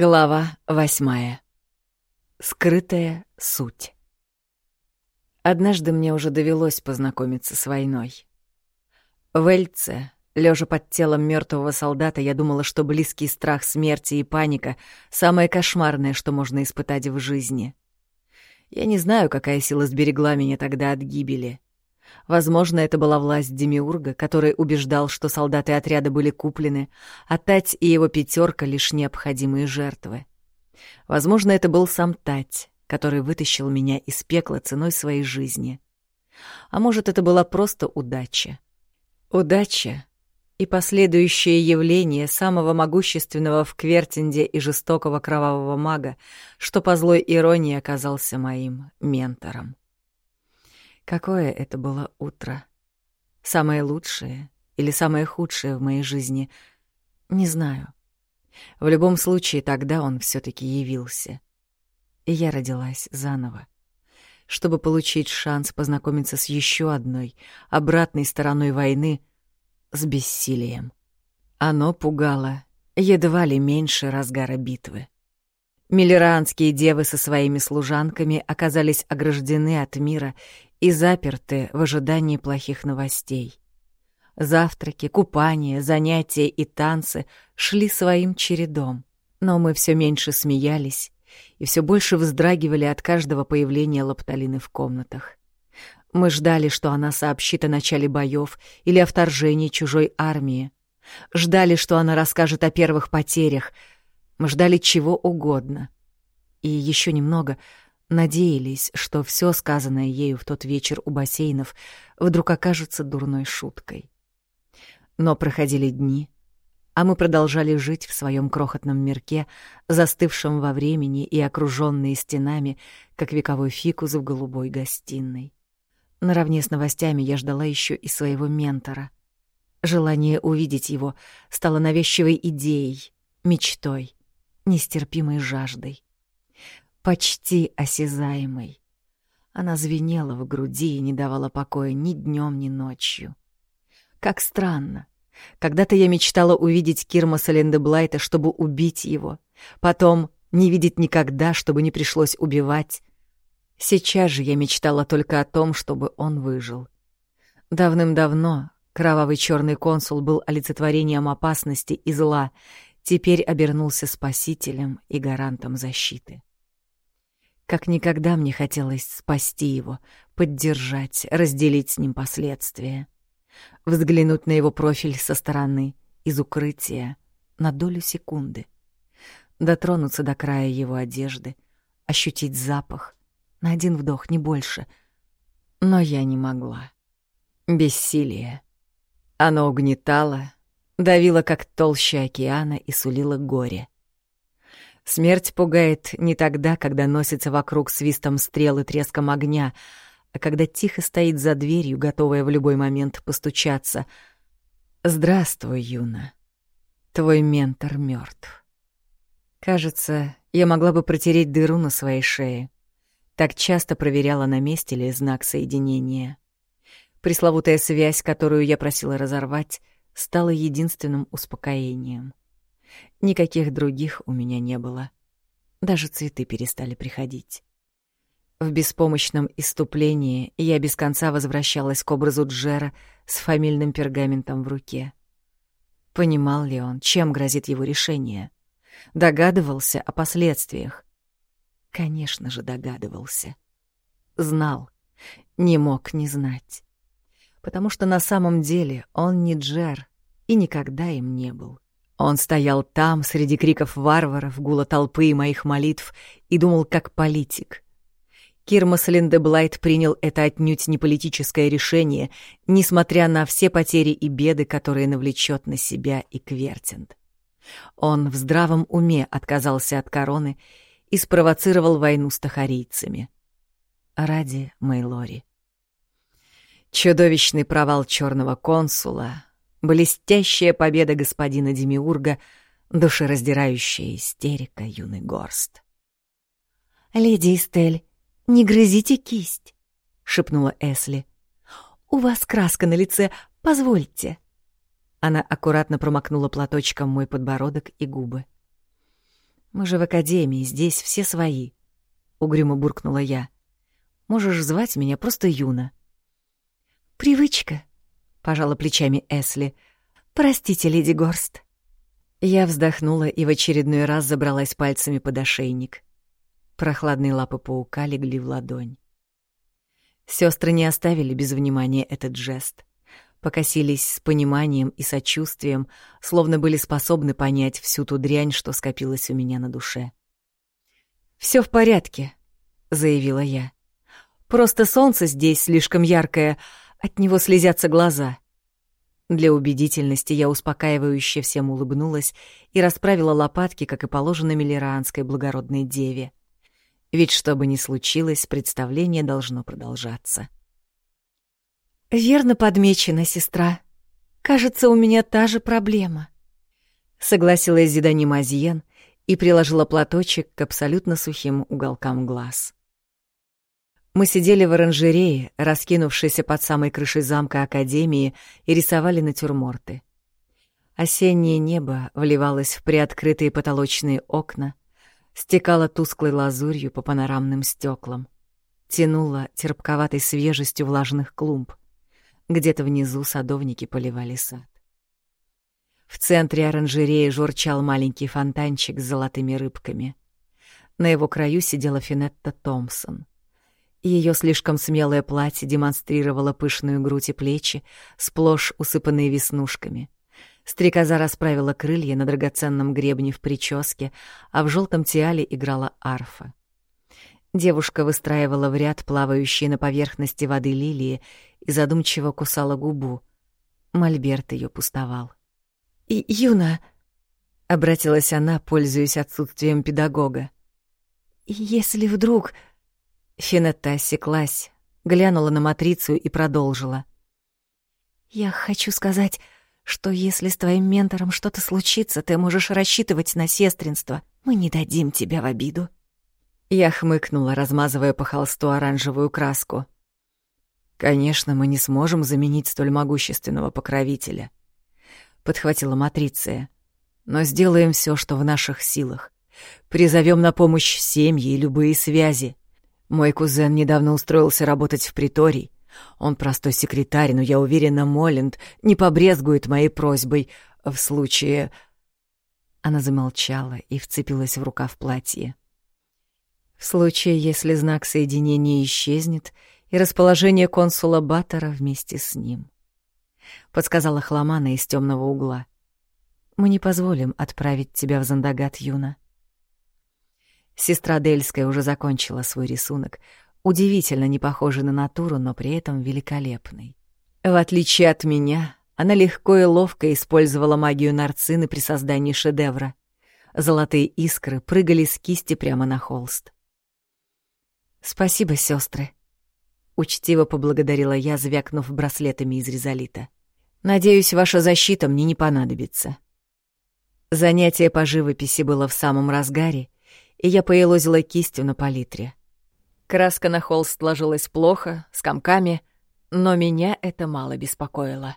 Глава восьмая. Скрытая суть. Однажды мне уже довелось познакомиться с войной. В Эльце, лежа под телом мертвого солдата, я думала, что близкий страх смерти и паника — самое кошмарное, что можно испытать в жизни. Я не знаю, какая сила сберегла меня тогда от гибели. Возможно, это была власть Демиурга, который убеждал, что солдаты отряда были куплены, а Тать и его пятерка — лишь необходимые жертвы. Возможно, это был сам Тать, который вытащил меня из пекла ценой своей жизни. А может, это была просто удача. Удача и последующее явление самого могущественного в Квертинде и жестокого кровавого мага, что по злой иронии оказался моим ментором. Какое это было утро? Самое лучшее или самое худшее в моей жизни? Не знаю. В любом случае, тогда он все таки явился. И я родилась заново, чтобы получить шанс познакомиться с еще одной, обратной стороной войны, с бессилием. Оно пугало едва ли меньше разгара битвы. Миллеранские девы со своими служанками оказались ограждены от мира и заперты в ожидании плохих новостей. Завтраки, купания, занятия и танцы шли своим чередом, но мы все меньше смеялись и все больше вздрагивали от каждого появления Лапталины в комнатах. Мы ждали, что она сообщит о начале боев или о вторжении чужой армии. Ждали, что она расскажет о первых потерях. Мы ждали чего угодно. И еще немного Надеялись, что все сказанное ею в тот вечер у бассейнов вдруг окажется дурной шуткой. Но проходили дни, а мы продолжали жить в своем крохотном мирке, застывшем во времени и окруженные стенами, как вековой фикус в голубой гостиной. Наравне с новостями я ждала еще и своего ментора. Желание увидеть его стало навязчивой идеей, мечтой, нестерпимой жаждой почти осязаемой. Она звенела в груди и не давала покоя ни днем, ни ночью. Как странно. Когда-то я мечтала увидеть Кирмаса Лендеблайта, чтобы убить его. Потом не видеть никогда, чтобы не пришлось убивать. Сейчас же я мечтала только о том, чтобы он выжил. Давным-давно кровавый черный консул был олицетворением опасности и зла, теперь обернулся спасителем и гарантом защиты. Как никогда мне хотелось спасти его, поддержать, разделить с ним последствия. Взглянуть на его профиль со стороны, из укрытия, на долю секунды. Дотронуться до края его одежды, ощутить запах, на один вдох, не больше. Но я не могла. Бессилие. Оно угнетало, давило, как толще океана, и сулило горе. Смерть пугает не тогда, когда носится вокруг свистом стрел и треском огня, а когда тихо стоит за дверью, готовая в любой момент постучаться. «Здравствуй, Юна. Твой ментор мертв. Кажется, я могла бы протереть дыру на своей шее. Так часто проверяла, на месте ли знак соединения. Пресловутая связь, которую я просила разорвать, стала единственным успокоением. Никаких других у меня не было. Даже цветы перестали приходить. В беспомощном иступлении я без конца возвращалась к образу Джера с фамильным пергаментом в руке. Понимал ли он, чем грозит его решение? Догадывался о последствиях? Конечно же, догадывался. Знал, не мог не знать. Потому что на самом деле он не Джер и никогда им не был. Он стоял там, среди криков варваров, гула толпы и моих молитв, и думал как политик. Кирмас Линдеблайт принял это отнюдь не политическое решение, несмотря на все потери и беды, которые навлечет на себя и Квертинд. Он в здравом уме отказался от короны и спровоцировал войну с тахарийцами. Ради Мейлори. Чудовищный провал черного консула, блестящая победа господина Демиурга, душераздирающая истерика юный горст. «Леди Эстель, не грызите кисть», — шепнула Эсли. «У вас краска на лице, позвольте». Она аккуратно промокнула платочком мой подбородок и губы. Мы же в академии, здесь все свои», — угрюмо буркнула я. «Можешь звать меня просто Юна». «Привычка», — пожала плечами Эсли. «Простите, леди Горст». Я вздохнула и в очередной раз забралась пальцами под ошейник. Прохладные лапы паука легли в ладонь. Сестры не оставили без внимания этот жест. Покосились с пониманием и сочувствием, словно были способны понять всю ту дрянь, что скопилась у меня на душе. Все в порядке», — заявила я. «Просто солнце здесь слишком яркое, от него слезятся глаза». Для убедительности я успокаивающе всем улыбнулась и расправила лопатки, как и положено миллеранской благородной деве. Ведь что бы ни случилось, представление должно продолжаться. «Верно подмечено, сестра. Кажется, у меня та же проблема», — согласилась Зидани Мазьен и приложила платочек к абсолютно сухим уголкам глаз. Мы сидели в оранжерее, раскинувшейся под самой крышей замка Академии, и рисовали натюрморты. Осеннее небо вливалось в приоткрытые потолочные окна, стекало тусклой лазурью по панорамным стеклам, тянуло терпковатой свежестью влажных клумб. Где-то внизу садовники поливали сад. В центре оранжереи журчал маленький фонтанчик с золотыми рыбками. На его краю сидела Финетта Томпсон — ее слишком смелое платье демонстрировало пышную грудь и плечи, сплошь усыпанные веснушками. Стрекоза расправила крылья на драгоценном гребне в прическе, а в желтом тиале играла арфа. Девушка выстраивала в ряд плавающие на поверхности воды лилии и задумчиво кусала губу. Мольберт ее пустовал. «И, «Юна», — обратилась она, пользуясь отсутствием педагога, — «если вдруг...» Финетта осеклась, глянула на матрицу и продолжила. «Я хочу сказать, что если с твоим ментором что-то случится, ты можешь рассчитывать на сестринство. Мы не дадим тебя в обиду». Я хмыкнула, размазывая по холсту оранжевую краску. «Конечно, мы не сможем заменить столь могущественного покровителя», — подхватила Матриция. «Но сделаем все, что в наших силах. Призовем на помощь семьи и любые связи. Мой кузен недавно устроился работать в приторий. Он простой секретарь, но я уверена, Молленд не побрезгует моей просьбой в случае...» Она замолчала и вцепилась в рукав платья. «В случае, если знак соединения исчезнет, и расположение консула Баттера вместе с ним», — подсказала Хламана из темного угла. «Мы не позволим отправить тебя в Зандагат, Юна». Сестра Дельская уже закончила свой рисунок, удивительно не похожий на натуру, но при этом великолепный. В отличие от меня, она легко и ловко использовала магию нарцины при создании шедевра. Золотые искры прыгали с кисти прямо на холст. «Спасибо, сестры, учтиво поблагодарила я, звякнув браслетами из резолита. «Надеюсь, ваша защита мне не понадобится». Занятие по живописи было в самом разгаре, и я поелозила кистью на палитре. Краска на холст ложилась плохо, с комками, но меня это мало беспокоило.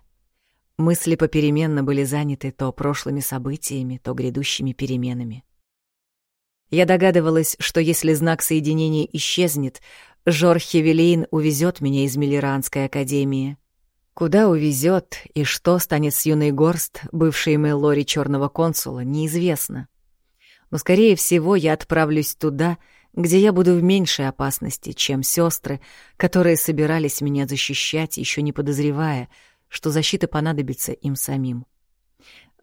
Мысли попеременно были заняты то прошлыми событиями, то грядущими переменами. Я догадывалась, что если знак соединения исчезнет, Жор Хевелейн увезет меня из Миллеранской академии. Куда увезет и что станет с юной Горст, бывшей Меллори черного консула, неизвестно но, скорее всего, я отправлюсь туда, где я буду в меньшей опасности, чем сестры, которые собирались меня защищать, еще не подозревая, что защита понадобится им самим.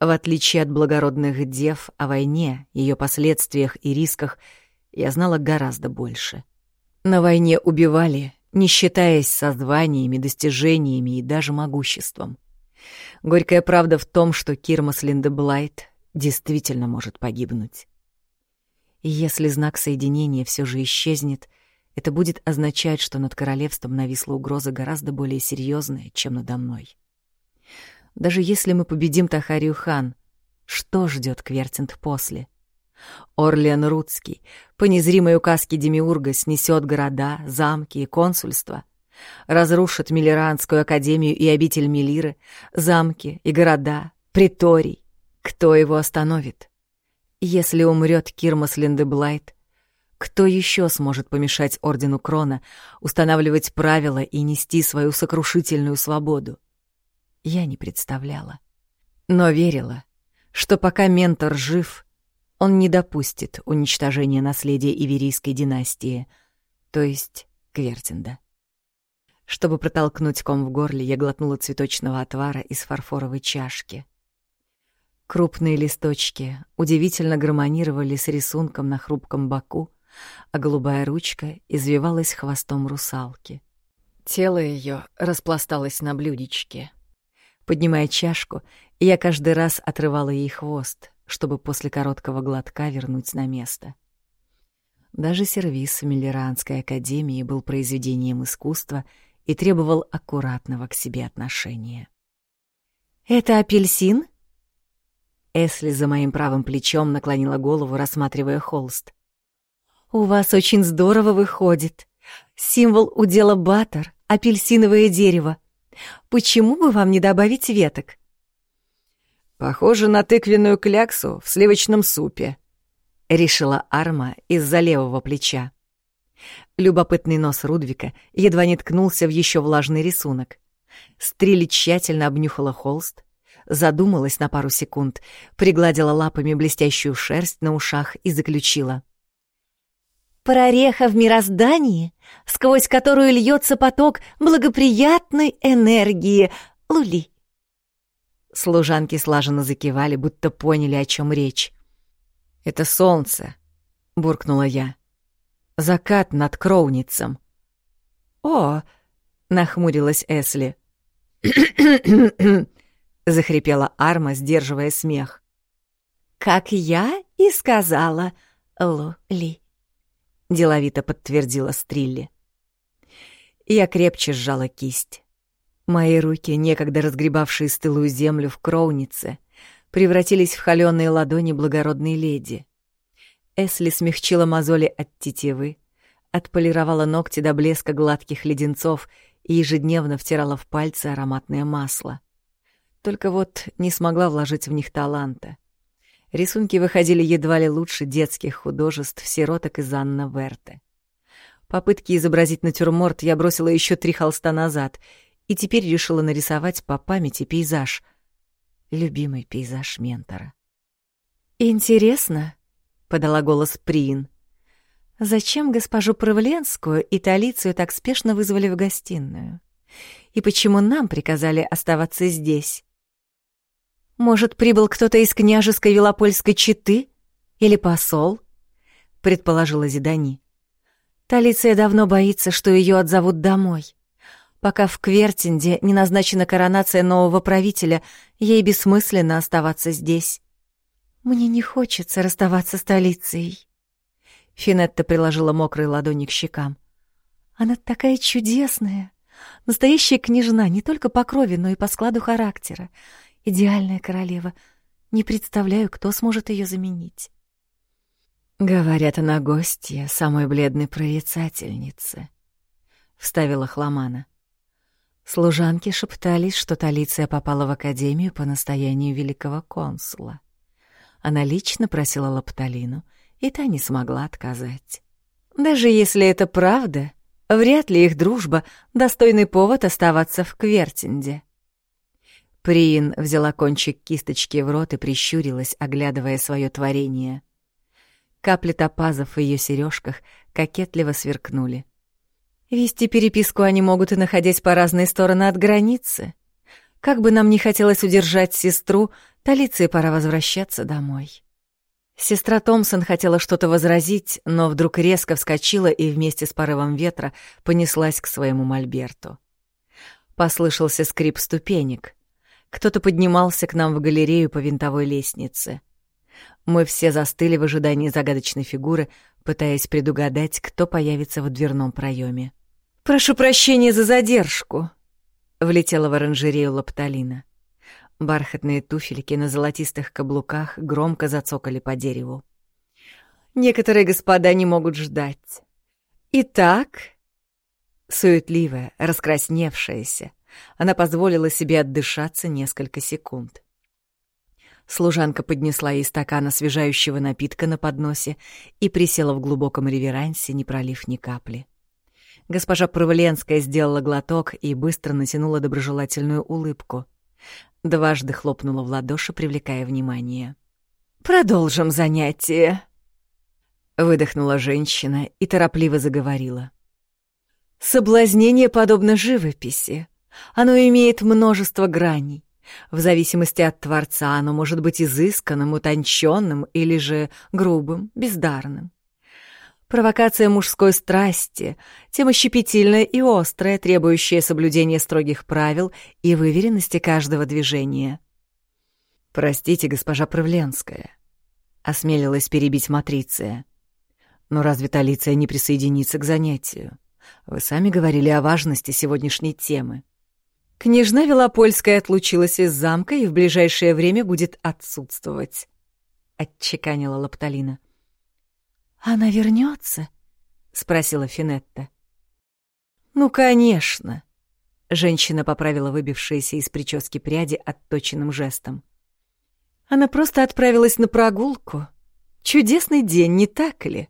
В отличие от благородных дев о войне, ее последствиях и рисках, я знала гораздо больше. На войне убивали, не считаясь со званиями, достижениями и даже могуществом. Горькая правда в том, что Кирмас Линдеблайт действительно может погибнуть. И если знак соединения все же исчезнет, это будет означать, что над королевством нависла угроза гораздо более серьезная, чем надо мной. Даже если мы победим Тахарию хан, что ждет Квертинт после? Орлиан Рудский, по незримой указке Демиурга, снесет города, замки и консульства, разрушит Миллеранскую академию и обитель Мелиры, замки и города, приторий. Кто его остановит? Если умрет Кирмас Линдеблайт, кто еще сможет помешать Ордену Крона устанавливать правила и нести свою сокрушительную свободу? Я не представляла. Но верила, что пока ментор жив, он не допустит уничтожения наследия Иверийской династии, то есть Квертинда. Чтобы протолкнуть ком в горле, я глотнула цветочного отвара из фарфоровой чашки. Крупные листочки удивительно гармонировали с рисунком на хрупком боку, а голубая ручка извивалась хвостом русалки. Тело ее распласталось на блюдечке. Поднимая чашку, я каждый раз отрывала ей хвост, чтобы после короткого глотка вернуть на место. Даже сервиз Миллеранской академии был произведением искусства и требовал аккуратного к себе отношения. «Это апельсин?» Эсли за моим правым плечом наклонила голову, рассматривая холст. «У вас очень здорово выходит. Символ удела Баттер — апельсиновое дерево. Почему бы вам не добавить веток?» «Похоже на тыквенную кляксу в сливочном супе», — решила Арма из-за левого плеча. Любопытный нос Рудвика едва не ткнулся в еще влажный рисунок. Стрили тщательно обнюхала холст, задумалась на пару секунд, пригладила лапами блестящую шерсть на ушах и заключила. Прореха в мироздании, сквозь которую льется поток благоприятной энергии. Лули. Служанки слаженно закивали, будто поняли, о чем речь. «Это солнце», — буркнула я. «Закат над Кроуницем». «О!» — нахмурилась Эсли. Захрипела Арма, сдерживая смех. «Как я и сказала, Лули». — деловито подтвердила Стрилли. Я крепче сжала кисть. Мои руки, некогда разгребавшие стылую землю в кроунице, превратились в холёные ладони благородной леди. Эсли смягчила мозоли от тетивы, отполировала ногти до блеска гладких леденцов и ежедневно втирала в пальцы ароматное масло. Только вот не смогла вложить в них таланта. Рисунки выходили едва ли лучше детских художеств сироток из Анна Верте. Попытки изобразить натюрморт я бросила еще три холста назад и теперь решила нарисовать по памяти пейзаж. Любимый пейзаж ментора. «Интересно», — подала голос Приин. «Зачем госпожу Правленскую и Талицию так спешно вызвали в гостиную? И почему нам приказали оставаться здесь?» Может, прибыл кто-то из княжеской Велопольской четы? Или посол? Предположила Зидани. Талиция давно боится, что ее отзовут домой. Пока в Квертинде не назначена коронация нового правителя, ей бессмысленно оставаться здесь. Мне не хочется расставаться с Талицией. Финетта приложила мокрые ладони к щекам. Она такая чудесная. Настоящая княжна не только по крови, но и по складу характера. Идеальная королева. Не представляю, кто сможет ее заменить. Говорят, она гостья самой бледной прорицательницы, вставила Хламана. Служанки шептались, что Талиция попала в академию по настоянию великого консула. Она лично просила Лапталину, и та не смогла отказать. Даже если это правда, вряд ли их дружба — достойный повод оставаться в Квертинде. Приин взяла кончик кисточки в рот и прищурилась, оглядывая свое творение. Капли топазов в ее сережках кокетливо сверкнули. «Вести переписку они могут и находясь по разные стороны от границы. Как бы нам ни хотелось удержать сестру, Талиции пора возвращаться домой». Сестра Томпсон хотела что-то возразить, но вдруг резко вскочила и вместе с порывом ветра понеслась к своему мольберту. Послышался скрип ступенек. Кто-то поднимался к нам в галерею по винтовой лестнице. Мы все застыли в ожидании загадочной фигуры, пытаясь предугадать, кто появится в дверном проеме. «Прошу прощения за задержку», — влетела в оранжерею Лапталина. Бархатные туфельки на золотистых каблуках громко зацокали по дереву. «Некоторые господа не могут ждать. Итак...» Суетливая, раскрасневшаяся, она позволила себе отдышаться несколько секунд. Служанка поднесла ей стакан освежающего напитка на подносе и присела в глубоком реверансе, не пролив ни капли. Госпожа Проволенская сделала глоток и быстро натянула доброжелательную улыбку. Дважды хлопнула в ладоши, привлекая внимание. «Продолжим занятие», — выдохнула женщина и торопливо заговорила. «Соблазнение подобно живописи. Оно имеет множество граней. В зависимости от Творца оно может быть изысканным, утонченным или же грубым, бездарным. Провокация мужской страсти, тема щепетильная и острая, требующая соблюдения строгих правил и выверенности каждого движения. «Простите, госпожа Правленская», — осмелилась перебить Матриция. «Но разве Талиция не присоединится к занятию? Вы сами говорили о важности сегодняшней темы». Княжна Велопольская отлучилась из замка и в ближайшее время будет отсутствовать, — отчеканила Лапталина. «Она вернется? спросила Финетта. «Ну, конечно!» — женщина поправила выбившиеся из прически пряди отточенным жестом. «Она просто отправилась на прогулку. Чудесный день, не так ли?»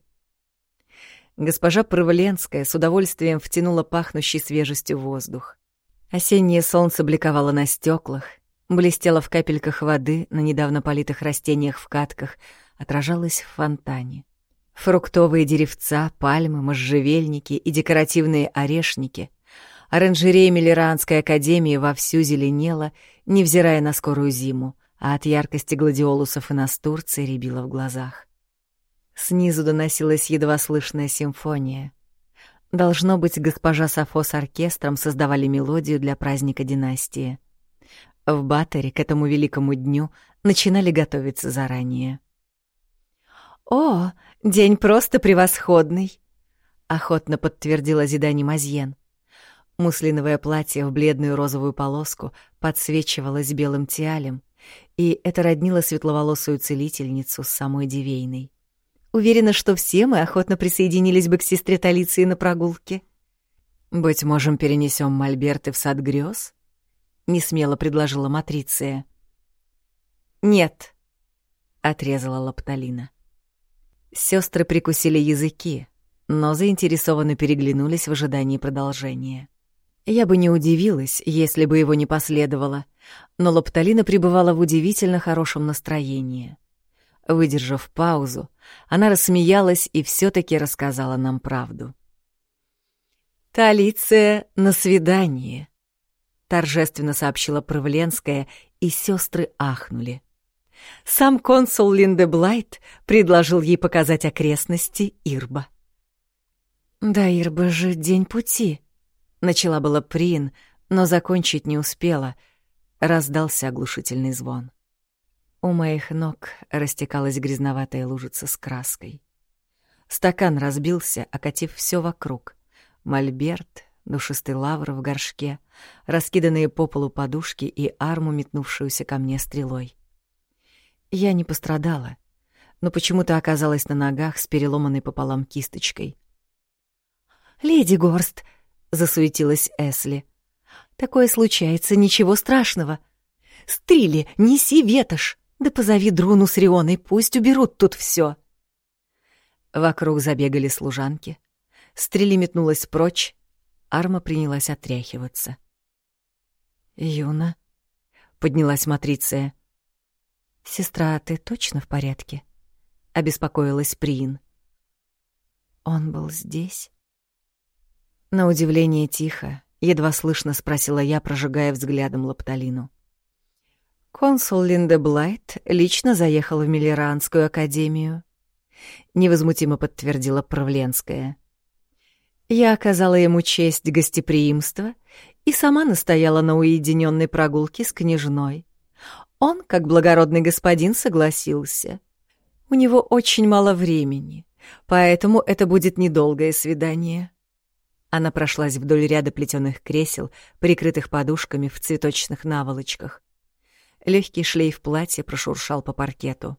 Госпожа Проволенская с удовольствием втянула пахнущий свежестью воздух. Осеннее солнце бликовало на стеклах, блестело в капельках воды на недавно политых растениях в катках, отражалось в фонтане. Фруктовые деревца, пальмы, можжевельники и декоративные орешники. Оранжерея Миллеранской академии вовсю зеленела, невзирая на скорую зиму, а от яркости гладиолусов и настурции рябило в глазах. Снизу доносилась едва слышная симфония — Должно быть, госпожа Сафо с оркестром создавали мелодию для праздника династии. В Баттере к этому великому дню начинали готовиться заранее. «О, день просто превосходный!» — охотно подтвердила Зидани Мазьен. Муслиновое платье в бледную розовую полоску подсвечивалось белым тиалем, и это роднило светловолосую целительницу с самой Дивейной. Уверена, что все мы охотно присоединились бы к сестре Талиции на прогулке. «Быть можем, перенесем мольберты в сад грез?» — несмело предложила Матриция. «Нет», — отрезала Лапталина. Сестры прикусили языки, но заинтересованно переглянулись в ожидании продолжения. Я бы не удивилась, если бы его не последовало, но Лапталина пребывала в удивительно хорошем настроении — Выдержав паузу, она рассмеялась и все таки рассказала нам правду. «Талиция на свидание», — торжественно сообщила Провленская, и сестры ахнули. Сам консул Линдеблайт предложил ей показать окрестности Ирба. «Да Ирба же день пути», — начала была Прин, но закончить не успела. Раздался оглушительный звон. У моих ног растекалась грязноватая лужица с краской. Стакан разбился, окатив все вокруг. Мольберт, душистый лавр в горшке, раскиданные по полу подушки и арму, метнувшуюся ко мне стрелой. Я не пострадала, но почему-то оказалась на ногах с переломанной пополам кисточкой. «Леди Горст!» — засуетилась Эсли. «Такое случается, ничего страшного. Стрили, неси ветошь!» Да позови Друну с Рионой, пусть уберут тут все. Вокруг забегали служанки. Стрели метнулась прочь, Арма принялась отряхиваться. «Юна», — поднялась Матриция. «Сестра, ты точно в порядке?» — обеспокоилась Приин. «Он был здесь?» На удивление тихо, едва слышно спросила я, прожигая взглядом Лапталину. Консул Линдеблайт лично заехал в Миллеранскую академию. Невозмутимо подтвердила Правленская. Я оказала ему честь гостеприимства и сама настояла на уединенной прогулке с княжной. Он, как благородный господин, согласился. У него очень мало времени, поэтому это будет недолгое свидание. Она прошлась вдоль ряда плетеных кресел, прикрытых подушками в цветочных наволочках. Легкий шлейф платья прошуршал по паркету.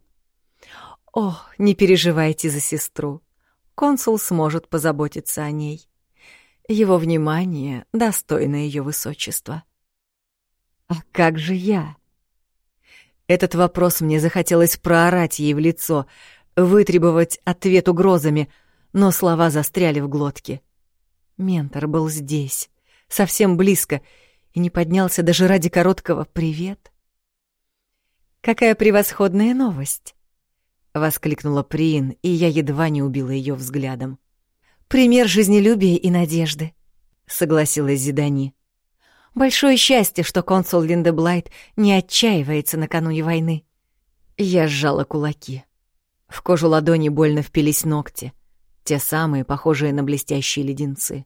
«О, не переживайте за сестру. Консул сможет позаботиться о ней. Его внимание достойно ее высочества». «А как же я?» Этот вопрос мне захотелось проорать ей в лицо, вытребовать ответ угрозами, но слова застряли в глотке. Ментор был здесь, совсем близко, и не поднялся даже ради короткого «привет». «Какая превосходная новость!» — воскликнула Приин, и я едва не убила ее взглядом. «Пример жизнелюбия и надежды», — согласилась Зидани. «Большое счастье, что консул Линдеблайт не отчаивается накануне войны». Я сжала кулаки. В кожу ладони больно впились ногти, те самые, похожие на блестящие леденцы.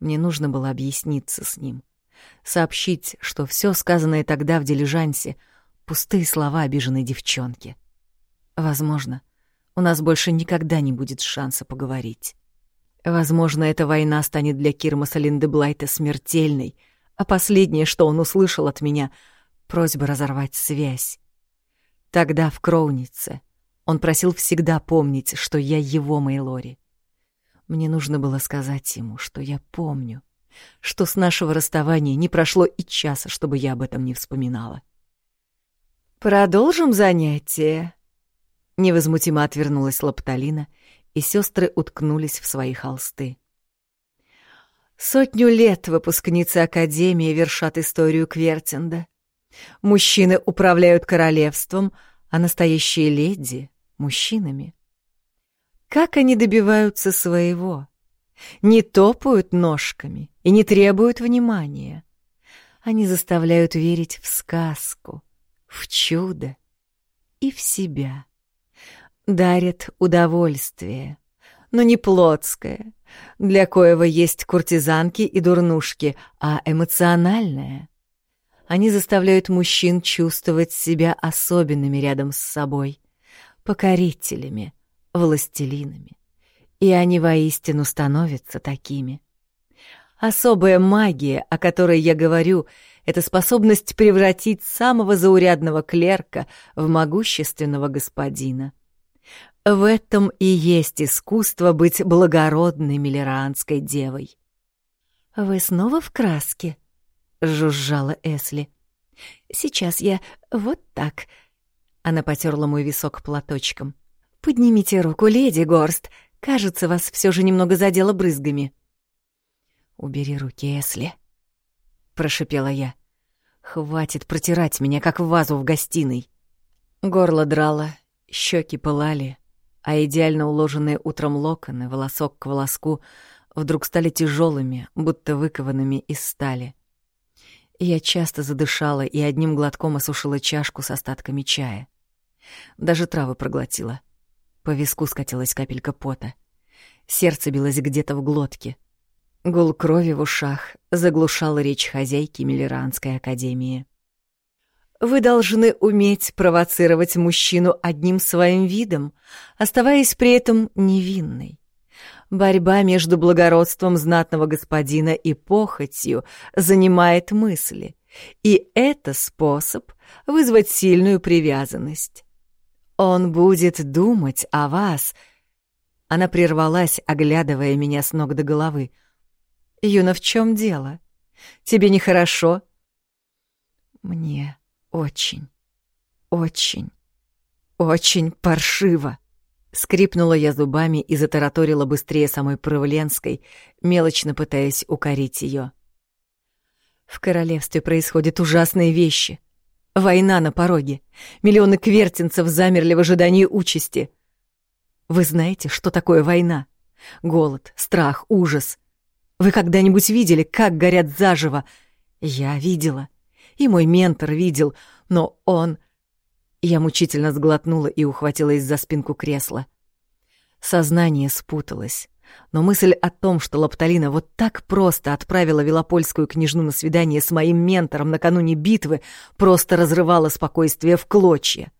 Мне нужно было объясниться с ним, сообщить, что все сказанное тогда в дилижансе — пустые слова обиженной девчонки. Возможно, у нас больше никогда не будет шанса поговорить. Возможно, эта война станет для Кирмаса Линдеблайта смертельной, а последнее, что он услышал от меня — просьба разорвать связь. Тогда, в Кроунице, он просил всегда помнить, что я его Мейлори. Мне нужно было сказать ему, что я помню, что с нашего расставания не прошло и часа, чтобы я об этом не вспоминала. «Продолжим занятие?» Невозмутимо отвернулась Лапталина — и сестры уткнулись в свои холсты. Сотню лет выпускницы Академии вершат историю Квертинда. Мужчины управляют королевством, а настоящие леди — мужчинами. Как они добиваются своего? Не топают ножками и не требуют внимания. Они заставляют верить в сказку, в чудо и в себя дарит удовольствие, но не плотское, для коего есть куртизанки и дурнушки, а эмоциональное. Они заставляют мужчин чувствовать себя особенными рядом с собой, покорителями, властелинами. И они воистину становятся такими. Особая магия, о которой я говорю, — это способность превратить самого заурядного клерка в могущественного господина. В этом и есть искусство быть благородной миллеранской девой. «Вы снова в краске?» — жужжала Эсли. «Сейчас я вот так». Она потерла мой висок платочком. «Поднимите руку, леди Горст. Кажется, вас все же немного задело брызгами». «Убери руки, Эсли», — прошипела я. «Хватит протирать меня, как вазу в гостиной». Горло драло, щеки пылали, а идеально уложенные утром локоны, волосок к волоску, вдруг стали тяжелыми, будто выкованными из стали. Я часто задышала и одним глотком осушила чашку с остатками чая. Даже травы проглотила. По виску скатилась капелька пота. Сердце билось где-то в глотке. Гул крови в ушах заглушал речь хозяйки Миллеранской академии. Вы должны уметь провоцировать мужчину одним своим видом, оставаясь при этом невинной. Борьба между благородством знатного господина и похотью занимает мысли, и это способ вызвать сильную привязанность. Он будет думать о вас. Она прервалась, оглядывая меня с ног до головы. «Юна, в чем дело? Тебе нехорошо?» «Мне очень, очень, очень паршиво. Скрипнула я зубами и затараторила быстрее самой Провленской, мелочно пытаясь укорить ее. В королевстве происходят ужасные вещи. Война на пороге. Миллионы квертинцев замерли в ожидании участи. Вы знаете, что такое война? Голод, страх, ужас. Вы когда-нибудь видели, как горят заживо? Я видела и мой ментор видел, но он... Я мучительно сглотнула и ухватилась за спинку кресла. Сознание спуталось, но мысль о том, что Лапталина вот так просто отправила Велопольскую княжну на свидание с моим ментором накануне битвы, просто разрывала спокойствие в клочья.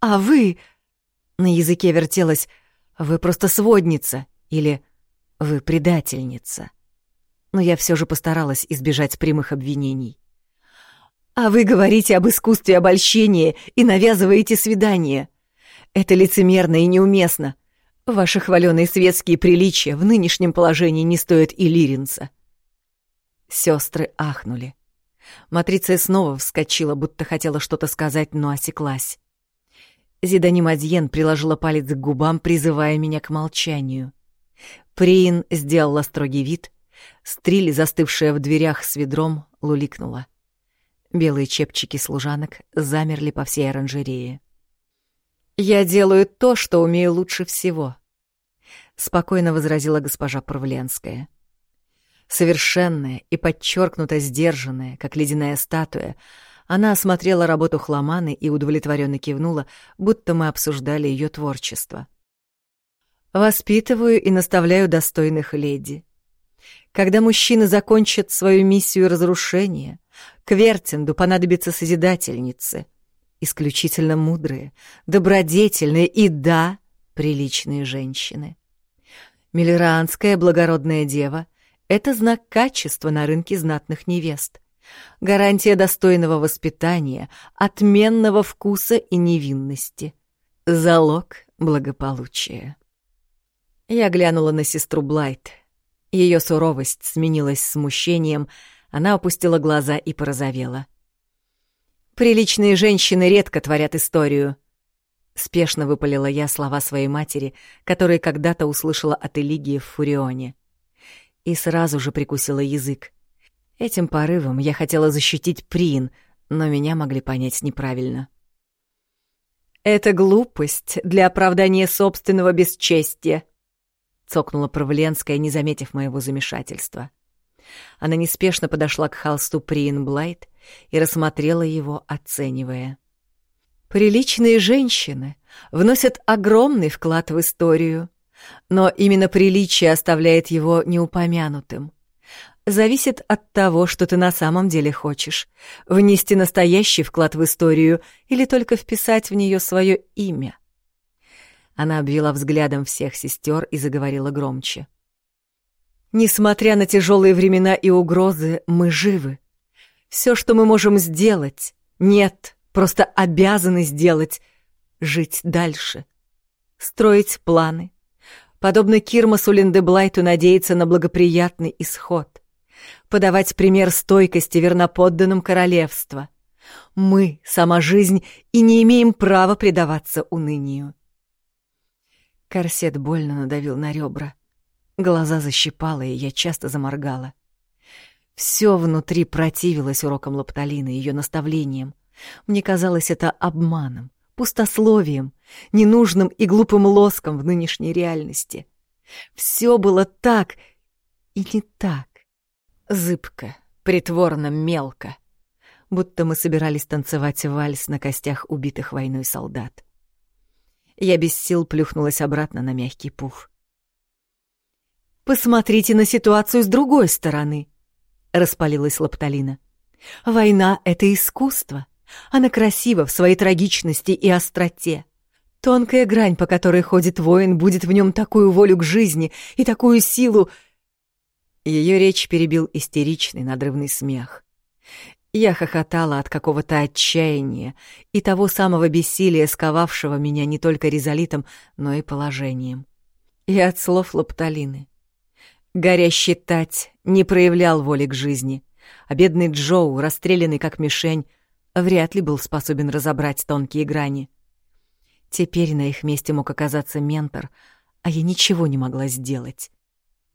«А вы...» — на языке вертелось «Вы просто сводница» или «Вы предательница». Но я все же постаралась избежать прямых обвинений. А вы говорите об искусстве обольщения и навязываете свидание. Это лицемерно и неуместно. Ваши хваленые светские приличия в нынешнем положении не стоят и лиринца. Сестры ахнули. Матриция снова вскочила, будто хотела что-то сказать, но осеклась. Зидани Мадьен приложила палец к губам, призывая меня к молчанию. Приин сделала строгий вид. Стрили, застывшая в дверях с ведром, луликнула. Белые чепчики служанок замерли по всей оранжерее. «Я делаю то, что умею лучше всего», — спокойно возразила госпожа Парвленская. Совершенная и подчеркнуто сдержанная, как ледяная статуя, она осмотрела работу Хламаны и удовлетворенно кивнула, будто мы обсуждали ее творчество. «Воспитываю и наставляю достойных леди. Когда мужчины закончат свою миссию разрушения, к Вертинду понадобится созидательницы, исключительно мудрые, добродетельные и, да, приличные женщины. Миллеранская благородная дева — это знак качества на рынке знатных невест, гарантия достойного воспитания, отменного вкуса и невинности, залог благополучия. Я глянула на сестру Блайт. Ее суровость сменилась смущением, она опустила глаза и порозовела. «Приличные женщины редко творят историю», — спешно выпалила я слова своей матери, которые когда-то услышала от Элигии в Фурионе. И сразу же прикусила язык. Этим порывом я хотела защитить Прин, но меня могли понять неправильно. «Это глупость для оправдания собственного бесчестия», — цокнула Провленская, не заметив моего замешательства. Она неспешно подошла к холсту Прин Блайт и рассмотрела его, оценивая. «Приличные женщины вносят огромный вклад в историю, но именно приличие оставляет его неупомянутым зависит от того, что ты на самом деле хочешь. Внести настоящий вклад в историю или только вписать в нее свое имя. Она обвела взглядом всех сестер и заговорила громче. Несмотря на тяжелые времена и угрозы, мы живы. Все, что мы можем сделать, нет, просто обязаны сделать, жить дальше, строить планы. Подобно Кирмасу Линдеблайту надеяться на благоприятный исход подавать пример стойкости верноподданным королевства. Мы — сама жизнь и не имеем права предаваться унынию. Корсет больно надавил на ребра. Глаза защипало, и я часто заморгала. Все внутри противилось урокам Лапталины, ее наставлениям. Мне казалось это обманом, пустословием, ненужным и глупым лоском в нынешней реальности. Все было так и не так. Зыбко, притворно, мелко. Будто мы собирались танцевать вальс на костях убитых войной солдат. Я без сил плюхнулась обратно на мягкий пух. «Посмотрите на ситуацию с другой стороны», — распалилась Лапталина. «Война — это искусство. Она красива в своей трагичности и остроте. Тонкая грань, по которой ходит воин, будет в нем такую волю к жизни и такую силу, ее речь перебил истеричный надрывный смех. Я хохотала от какого-то отчаяния и того самого бессилия, сковавшего меня не только резолитом, но и положением. И от слов Лапталины. Горящий Тать не проявлял воли к жизни, а бедный Джоу, расстрелянный как мишень, вряд ли был способен разобрать тонкие грани. Теперь на их месте мог оказаться ментор, а я ничего не могла сделать.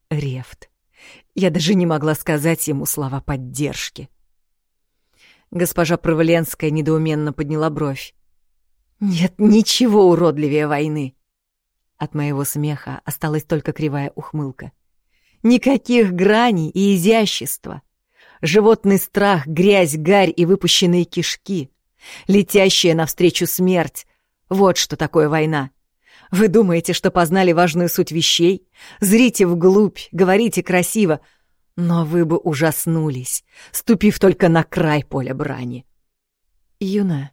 Рефт. Я даже не могла сказать ему слова поддержки. Госпожа Проволенская недоуменно подняла бровь. «Нет ничего уродливее войны!» От моего смеха осталась только кривая ухмылка. «Никаких граней и изящества! Животный страх, грязь, гарь и выпущенные кишки, летящая навстречу смерть — вот что такое война!» Вы думаете, что познали важную суть вещей? Зрите вглубь, говорите красиво, но вы бы ужаснулись, ступив только на край поля брани. «Юна,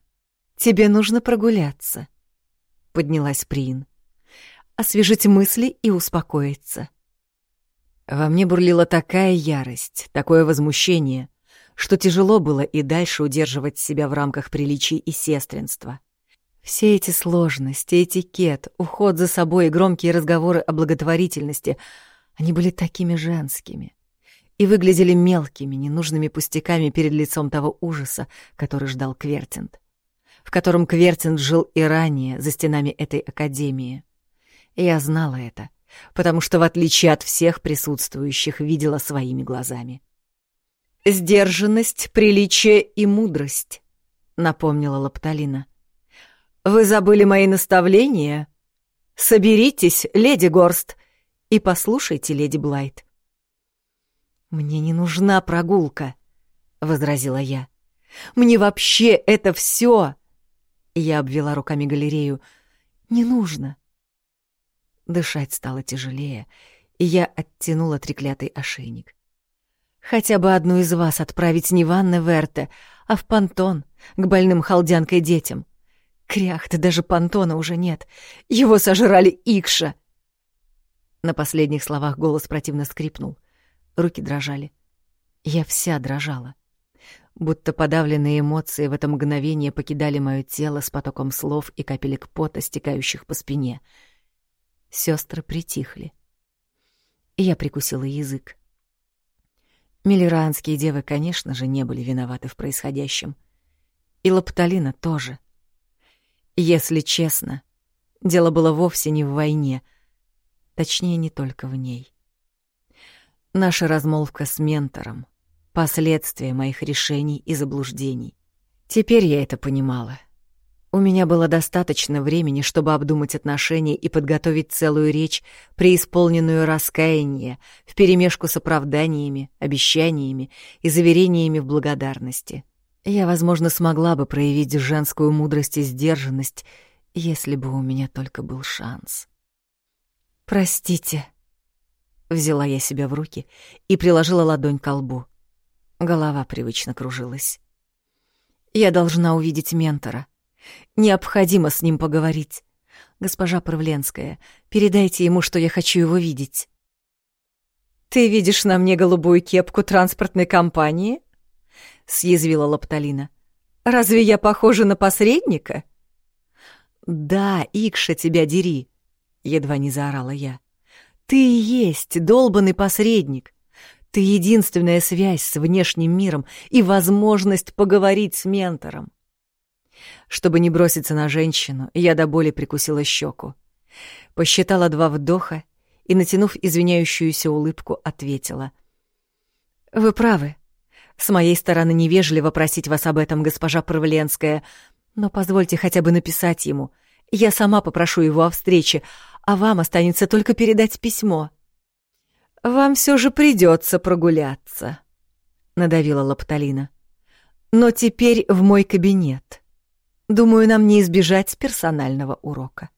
тебе нужно прогуляться», — поднялась Прин. «Освежить мысли и успокоиться». Во мне бурлила такая ярость, такое возмущение, что тяжело было и дальше удерживать себя в рамках приличий и сестринства. Все эти сложности, этикет, уход за собой и громкие разговоры о благотворительности, они были такими женскими. И выглядели мелкими, ненужными пустяками перед лицом того ужаса, который ждал Квертинт, в котором Квертинт жил и ранее за стенами этой академии. Я знала это, потому что, в отличие от всех присутствующих, видела своими глазами. «Сдержанность, приличие и мудрость», — напомнила Лапталина. «Вы забыли мои наставления? Соберитесь, леди Горст, и послушайте, леди Блайт. «Мне не нужна прогулка», — возразила я. «Мне вообще это все. Я обвела руками галерею. «Не нужно». Дышать стало тяжелее, и я оттянула треклятый ошейник. «Хотя бы одну из вас отправить не в Анне Верте, а в понтон, к больным халдянкой детям. Кряхты даже понтона уже нет. Его сожрали Икша». На последних словах голос противно скрипнул. Руки дрожали. Я вся дрожала. Будто подавленные эмоции в это мгновение покидали мое тело с потоком слов и капелек пота, стекающих по спине. Сестры притихли. Я прикусила язык. Миллеранские девы, конечно же, не были виноваты в происходящем. И Лапталина тоже. Если честно, дело было вовсе не в войне, точнее, не только в ней. Наша размолвка с ментором. Последствия моих решений и заблуждений. Теперь я это понимала. У меня было достаточно времени, чтобы обдумать отношения и подготовить целую речь, преисполненную раскаяния, вперемешку с оправданиями, обещаниями и заверениями в благодарности. Я, возможно, смогла бы проявить женскую мудрость и сдержанность, если бы у меня только был шанс. «Простите», Взяла я себя в руки и приложила ладонь к лбу. Голова привычно кружилась. Я должна увидеть ментора. Необходимо с ним поговорить. Госпожа Правленская, передайте ему, что я хочу его видеть. «Ты видишь на мне голубую кепку транспортной компании?» — съязвила Лапталина. «Разве я похожа на посредника?» «Да, Икша, тебя дери!» — едва не заорала я. Ты и есть долбанный посредник. Ты единственная связь с внешним миром и возможность поговорить с ментором. Чтобы не броситься на женщину, я до боли прикусила щеку. Посчитала два вдоха и, натянув извиняющуюся улыбку, ответила. «Вы правы. С моей стороны невежливо просить вас об этом, госпожа Правленская, но позвольте хотя бы написать ему. Я сама попрошу его о встрече, а вам останется только передать письмо. Вам все же придется прогуляться, надавила Лапталина. Но теперь в мой кабинет. Думаю, нам не избежать персонального урока.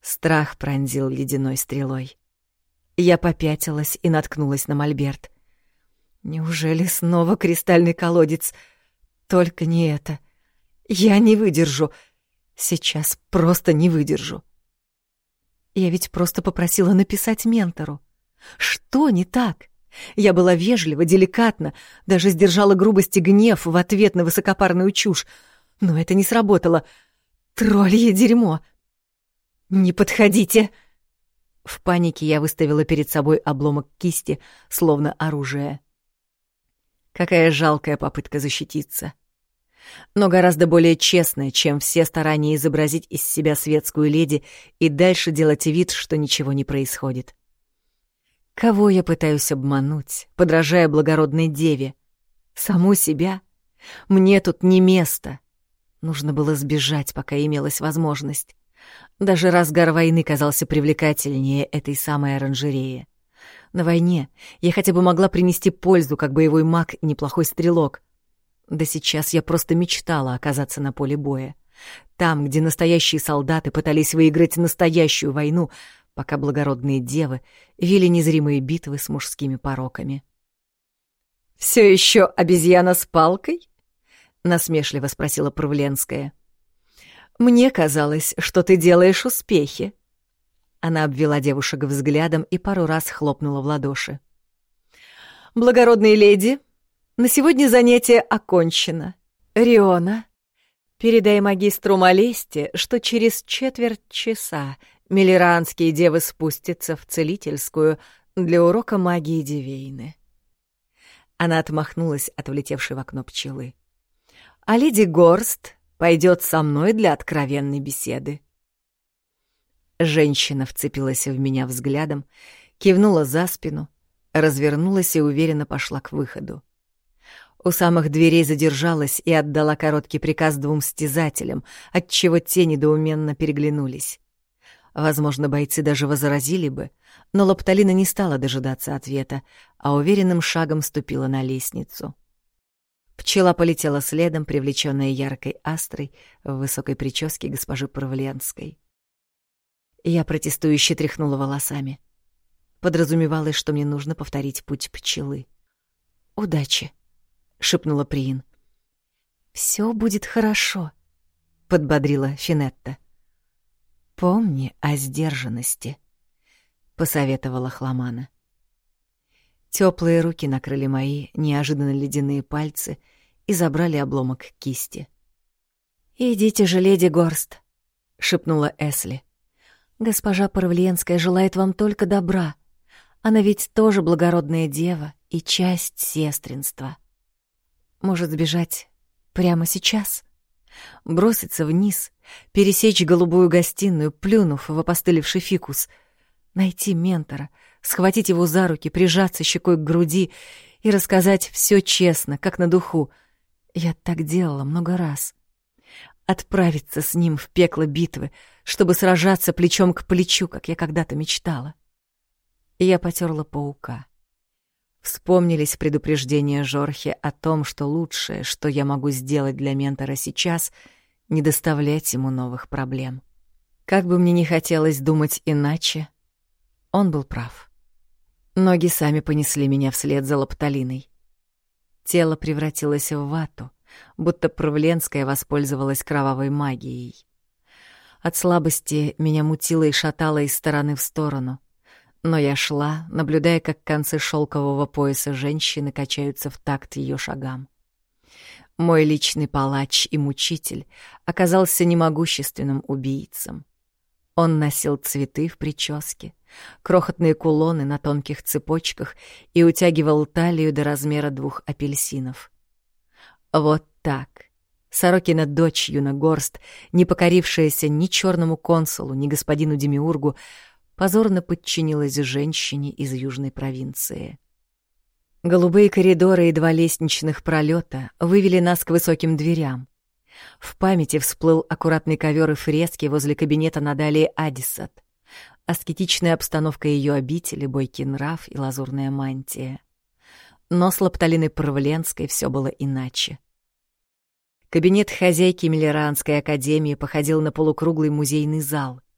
Страх пронзил ледяной стрелой. Я попятилась и наткнулась на мольберт. Неужели снова кристальный колодец? Только не это. Я не выдержу. Сейчас просто не выдержу. Я ведь просто попросила написать ментору. Что не так? Я была вежлива, деликатна, даже сдержала грубость и гнев в ответ на высокопарную чушь. Но это не сработало. Троллье дерьмо. «Не подходите!» В панике я выставила перед собой обломок кисти, словно оружие. Какая жалкая попытка защититься но гораздо более честная, чем все старания изобразить из себя светскую леди и дальше делать вид, что ничего не происходит. Кого я пытаюсь обмануть, подражая благородной деве? Саму себя? Мне тут не место. Нужно было сбежать, пока имелась возможность. Даже разгар войны казался привлекательнее этой самой оранжереи. На войне я хотя бы могла принести пользу, как боевой маг и неплохой стрелок — да сейчас я просто мечтала оказаться на поле боя. Там, где настоящие солдаты пытались выиграть настоящую войну, пока благородные девы вели незримые битвы с мужскими пороками. «Все еще обезьяна с палкой?» — насмешливо спросила Правленская. «Мне казалось, что ты делаешь успехи». Она обвела девушек взглядом и пару раз хлопнула в ладоши. «Благородные леди, на сегодня занятие окончено. Риона, передай магистру Малесте, что через четверть часа миллеранские девы спустятся в целительскую для урока магии Дивейны. Она отмахнулась от влетевшей в окно пчелы. А леди Горст пойдет со мной для откровенной беседы. Женщина вцепилась в меня взглядом, кивнула за спину, развернулась и уверенно пошла к выходу. У самых дверей задержалась и отдала короткий приказ двум стязателям, отчего те недоуменно переглянулись. Возможно, бойцы даже возразили бы, но Лапталина не стала дожидаться ответа, а уверенным шагом ступила на лестницу. Пчела полетела следом, привлечённая яркой астрой в высокой прическе госпожи Правленской. Я протестующе тряхнула волосами. Подразумевалось, что мне нужно повторить путь пчелы. «Удачи!» — шепнула Приин. «Всё будет хорошо», — подбодрила Финетта. «Помни о сдержанности», — посоветовала Хламана. Теплые руки накрыли мои неожиданно ледяные пальцы и забрали обломок кисти. «Идите же, леди Горст», — шепнула Эсли. «Госпожа Парвленская желает вам только добра. Она ведь тоже благородная дева и часть сестринства. Может сбежать прямо сейчас?» Броситься вниз, пересечь голубую гостиную, плюнув в опостылевший фикус, найти ментора, схватить его за руки, прижаться щекой к груди и рассказать все честно, как на духу. Я так делала много раз. Отправиться с ним в пекло битвы, чтобы сражаться плечом к плечу, как я когда-то мечтала. Я потерла паука. Вспомнились предупреждения Жорхи о том, что лучшее, что я могу сделать для ментора сейчас, не доставлять ему новых проблем. Как бы мне ни хотелось думать иначе, он был прав. Ноги сами понесли меня вслед за лапталиной. Тело превратилось в вату, будто Правленская воспользовалась кровавой магией. От слабости меня мутило и шатало из стороны в сторону — но я шла, наблюдая, как концы шелкового пояса женщины качаются в такт ее шагам. Мой личный палач и мучитель оказался немогущественным убийцем. Он носил цветы в прическе, крохотные кулоны на тонких цепочках и утягивал талию до размера двух апельсинов. Вот так. Сорокина дочь Юна Горст, не покорившаяся ни черному консулу, ни господину Демиургу, позорно подчинилась женщине из южной провинции. Голубые коридоры и два лестничных пролета вывели нас к высоким дверям. В памяти всплыл аккуратный ковер и фрески возле кабинета Надалии Адисат, аскетичная обстановка ее обители, бойкий нрав и лазурная мантия. Но с Лапталиной Правленской все было иначе. Кабинет хозяйки Миллеранской академии походил на полукруглый музейный зал —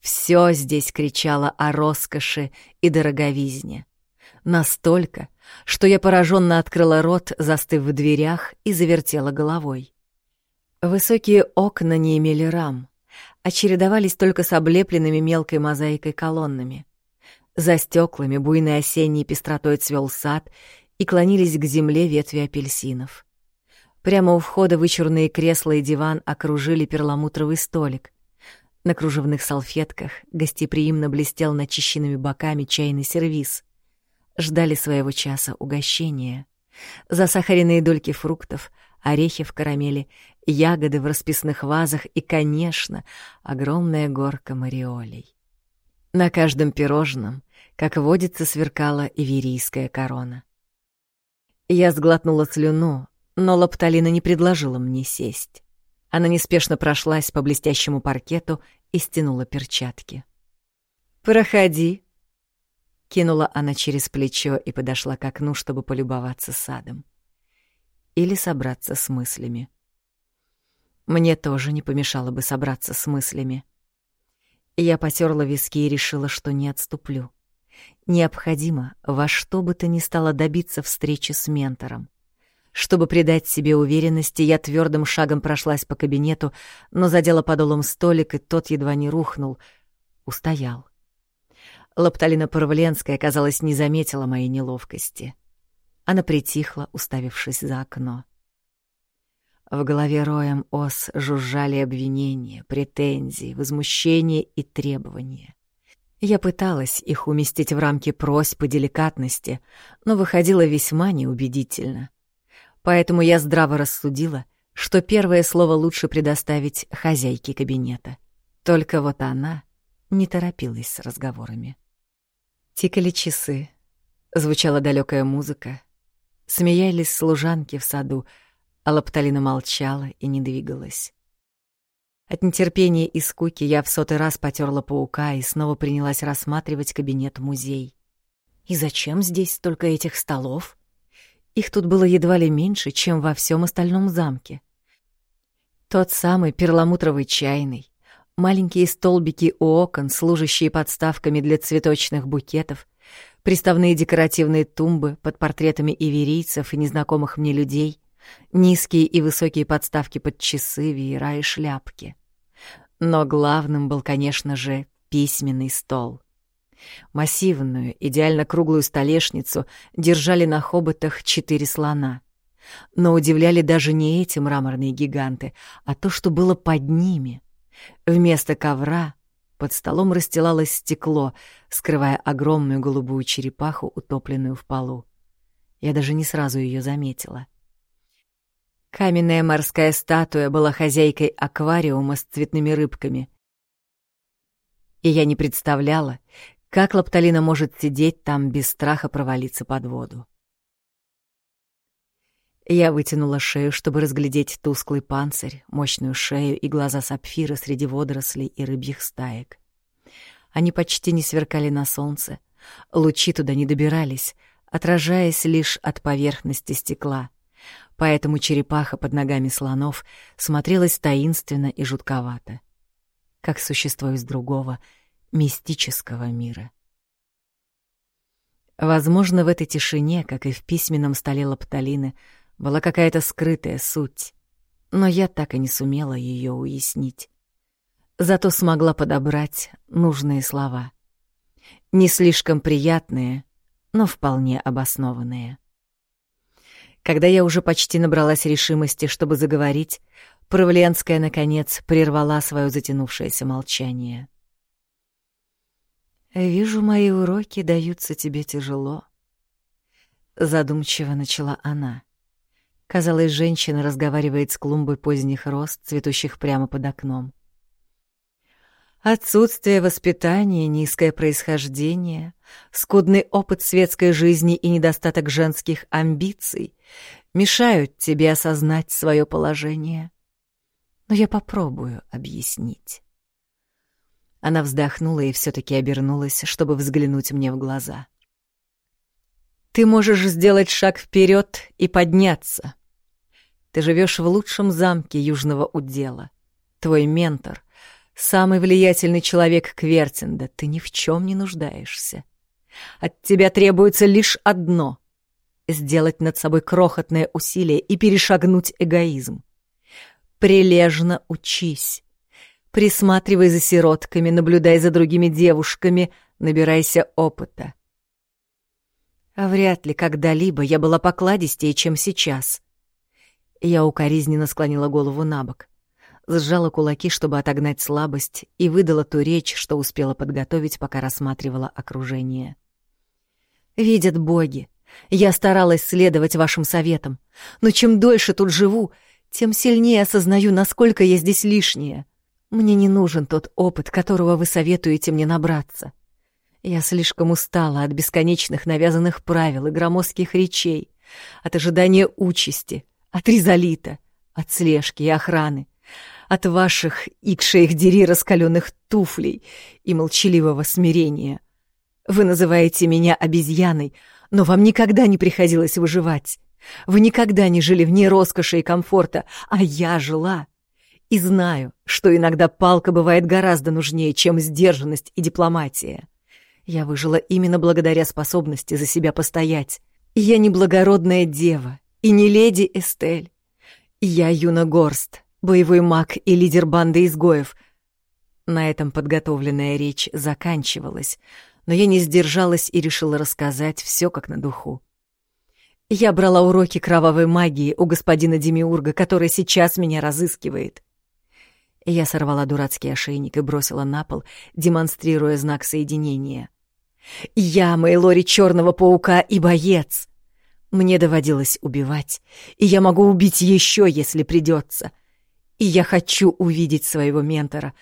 все здесь кричало о роскоши и дороговизне. Настолько, что я пораженно открыла рот, застыв в дверях, и завертела головой. Высокие окна не имели рам, а чередовались только с облепленными мелкой мозаикой колоннами. За стеклами буйной осенней пестротой цвел сад и клонились к земле ветви апельсинов. Прямо у входа вычурные кресла и диван окружили перламутровый столик. На кружевных салфетках гостеприимно блестел начищенными боками чайный сервиз. Ждали своего часа угощения. Засахаренные дольки фруктов, орехи в карамели, ягоды в расписных вазах и, конечно, огромная горка мариолей. На каждом пирожном, как водится, сверкала иверийская корона. Я сглотнула слюну, но Лапталина не предложила мне сесть. Она неспешно прошлась по блестящему паркету и стянула перчатки. «Проходи», — кинула она через плечо и подошла к окну, чтобы полюбоваться садом. Или собраться с мыслями. Мне тоже не помешало бы собраться с мыслями. Я потерла виски и решила, что не отступлю. Необходимо во что бы то ни стало добиться встречи с ментором. Чтобы придать себе уверенности, я твердым шагом прошлась по кабинету, но задела подолом столик, и тот едва не рухнул. Устоял. Лапталина Парвленская, казалось, не заметила моей неловкости. Она притихла, уставившись за окно. В голове роем ос жужжали обвинения, претензии, возмущения и требования. Я пыталась их уместить в рамки просьб и деликатности, но выходило весьма неубедительно. Поэтому я здраво рассудила, что первое слово лучше предоставить хозяйке кабинета. Только вот она не торопилась с разговорами. Тикали часы, звучала далекая музыка, смеялись служанки в саду, а Лапталина молчала и не двигалась. От нетерпения и скуки я в сотый раз потерла паука и снова принялась рассматривать кабинет-музей. И зачем здесь столько этих столов? Их тут было едва ли меньше, чем во всем остальном замке. Тот самый перламутровый чайный, маленькие столбики у окон, служащие подставками для цветочных букетов, приставные декоративные тумбы под портретами иверийцев и незнакомых мне людей, низкие и высокие подставки под часы, веера и шляпки. Но главным был, конечно же, письменный стол. Массивную, идеально круглую столешницу держали на хоботах четыре слона. Но удивляли даже не эти мраморные гиганты, а то, что было под ними. Вместо ковра под столом расстилалось стекло, скрывая огромную голубую черепаху, утопленную в полу. Я даже не сразу ее заметила — Каменная морская статуя была хозяйкой аквариума с цветными рыбками. И я не представляла, как Лапталина может сидеть там без страха провалиться под воду. Я вытянула шею, чтобы разглядеть тусклый панцирь, мощную шею и глаза сапфира среди водорослей и рыбьих стаек. Они почти не сверкали на солнце, лучи туда не добирались, отражаясь лишь от поверхности стекла — поэтому черепаха под ногами слонов смотрелась таинственно и жутковато, как существо из другого, мистического мира. Возможно, в этой тишине, как и в письменном столе Лапталины, была какая-то скрытая суть, но я так и не сумела ее уяснить. Зато смогла подобрать нужные слова. Не слишком приятные, но вполне обоснованные. Когда я уже почти набралась решимости, чтобы заговорить, Правленская, наконец, прервала свое затянувшееся молчание. «Вижу, мои уроки даются тебе тяжело», — задумчиво начала она. Казалось, женщина разговаривает с клумбой поздних роз, цветущих прямо под окном. Отсутствие воспитания, низкое происхождение, скудный опыт светской жизни и недостаток женских амбиций мешают тебе осознать свое положение. Но я попробую объяснить. Она вздохнула и все-таки обернулась, чтобы взглянуть мне в глаза. Ты можешь сделать шаг вперед и подняться. Ты живешь в лучшем замке Южного удела. Твой ментор Самый влиятельный человек Квертинда, ты ни в чем не нуждаешься. От тебя требуется лишь одно — сделать над собой крохотное усилие и перешагнуть эгоизм. Прилежно учись. Присматривай за сиротками, наблюдай за другими девушками, набирайся опыта. А вряд ли когда-либо я была покладистее, чем сейчас. Я укоризненно склонила голову на бок сжала кулаки, чтобы отогнать слабость, и выдала ту речь, что успела подготовить, пока рассматривала окружение. «Видят боги. Я старалась следовать вашим советам, но чем дольше тут живу, тем сильнее осознаю, насколько я здесь лишняя. Мне не нужен тот опыт, которого вы советуете мне набраться. Я слишком устала от бесконечных навязанных правил и громоздких речей, от ожидания участи, от резолита, от слежки и охраны от ваших, икшеих дери раскаленных туфлей и молчаливого смирения. Вы называете меня обезьяной, но вам никогда не приходилось выживать. Вы никогда не жили вне роскоши и комфорта, а я жила. И знаю, что иногда палка бывает гораздо нужнее, чем сдержанность и дипломатия. Я выжила именно благодаря способности за себя постоять. Я не благородная дева и не леди Эстель. Я Юна Горст, боевой маг и лидер банды изгоев. На этом подготовленная речь заканчивалась, но я не сдержалась и решила рассказать все как на духу. Я брала уроки кровавой магии у господина Демиурга, который сейчас меня разыскивает. Я сорвала дурацкий ошейник и бросила на пол, демонстрируя знак соединения. «Я Мэйлори Черного Паука и боец!» Мне доводилось убивать, и я могу убить еще, если придется. И я хочу увидеть своего ментора.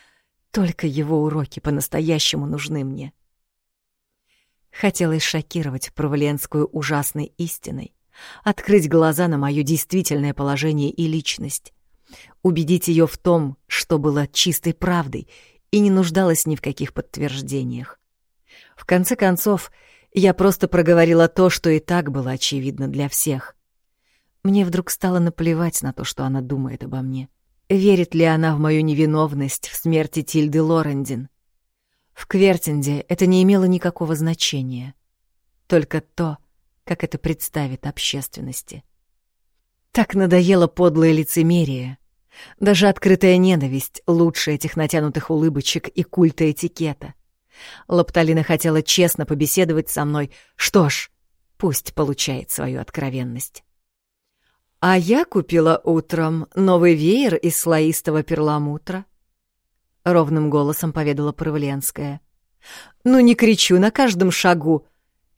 Только его уроки по-настоящему нужны мне. Хотелось шокировать Проваленскую ужасной истиной, открыть глаза на мое действительное положение и личность, убедить ее в том, что было чистой правдой и не нуждалась ни в каких подтверждениях. В конце концов, я просто проговорила то, что и так было очевидно для всех. Мне вдруг стало наплевать на то, что она думает обо мне. Верит ли она в мою невиновность в смерти Тильды Лорендин? В Квертинде это не имело никакого значения. Только то, как это представит общественности. Так надоело подлое лицемерие. Даже открытая ненависть лучше этих натянутых улыбочек и культа этикета — Лапталина хотела честно побеседовать со мной. Что ж, пусть получает свою откровенность. А я купила утром новый веер из слоистого перламутра. Ровным голосом поведала Провленская. Ну не кричу на каждом шагу.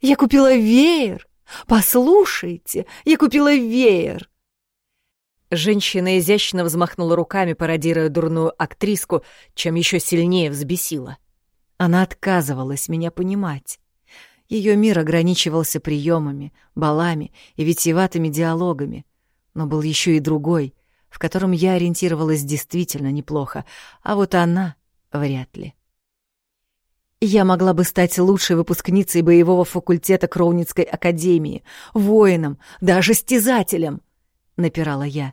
Я купила веер. Послушайте, я купила веер. Женщина изящно взмахнула руками, пародируя дурную актриску, чем еще сильнее взбесила. — она отказывалась меня понимать. Ее мир ограничивался приемами, балами и витиеватыми диалогами, но был еще и другой, в котором я ориентировалась действительно неплохо, а вот она — вряд ли. Я могла бы стать лучшей выпускницей боевого факультета Кроуницкой академии, воином, даже стязателем, — напирала я.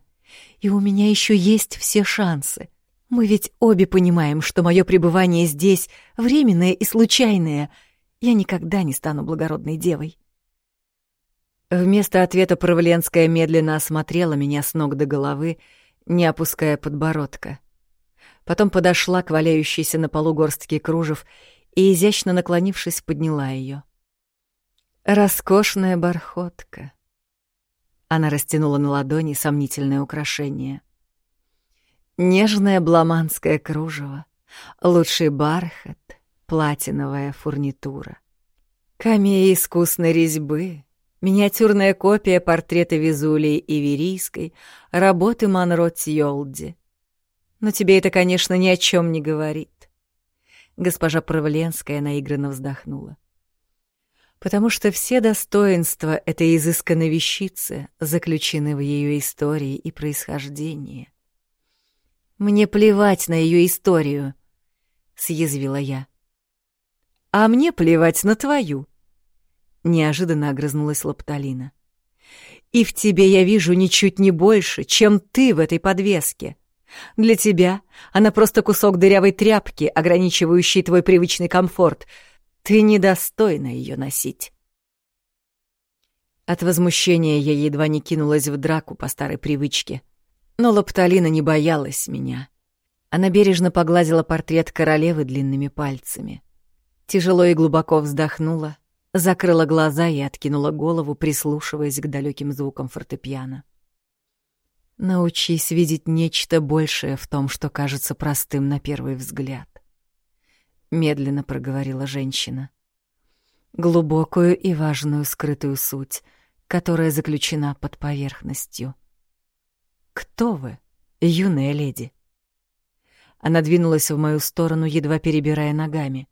И у меня еще есть все шансы. Мы ведь обе понимаем, что мое пребывание здесь временное и случайное. Я никогда не стану благородной девой. Вместо ответа Провленская медленно осмотрела меня с ног до головы, не опуская подбородка. Потом подошла к валяющейся на полу горстке кружев и, изящно наклонившись, подняла ее. «Роскошная бархотка». Она растянула на ладони сомнительное украшение. Нежное бламанское кружево, лучший бархат, платиновая фурнитура. Камея искусной резьбы, миниатюрная копия портрета Везулии Иверийской, работы Монро Тьолди. Но тебе это, конечно, ни о чем не говорит. Госпожа Правленская наигранно вздохнула. Потому что все достоинства этой изысканной вещицы заключены в ее истории и происхождении. «Мне плевать на ее историю», — съязвила я. «А мне плевать на твою», — неожиданно огрызнулась Лапталина. «И в тебе я вижу ничуть не больше, чем ты в этой подвеске. Для тебя она просто кусок дырявой тряпки, ограничивающий твой привычный комфорт. Ты недостойна ее носить». От возмущения я едва не кинулась в драку по старой привычке — но Лапталина не боялась меня. Она бережно погладила портрет королевы длинными пальцами. Тяжело и глубоко вздохнула, закрыла глаза и откинула голову, прислушиваясь к далеким звукам фортепиано. Научись видеть нечто большее в том, что кажется простым на первый взгляд. Медленно проговорила женщина. Глубокую и важную скрытую суть, которая заключена под поверхностью — «Кто вы, юная леди?» Она двинулась в мою сторону, едва перебирая ногами.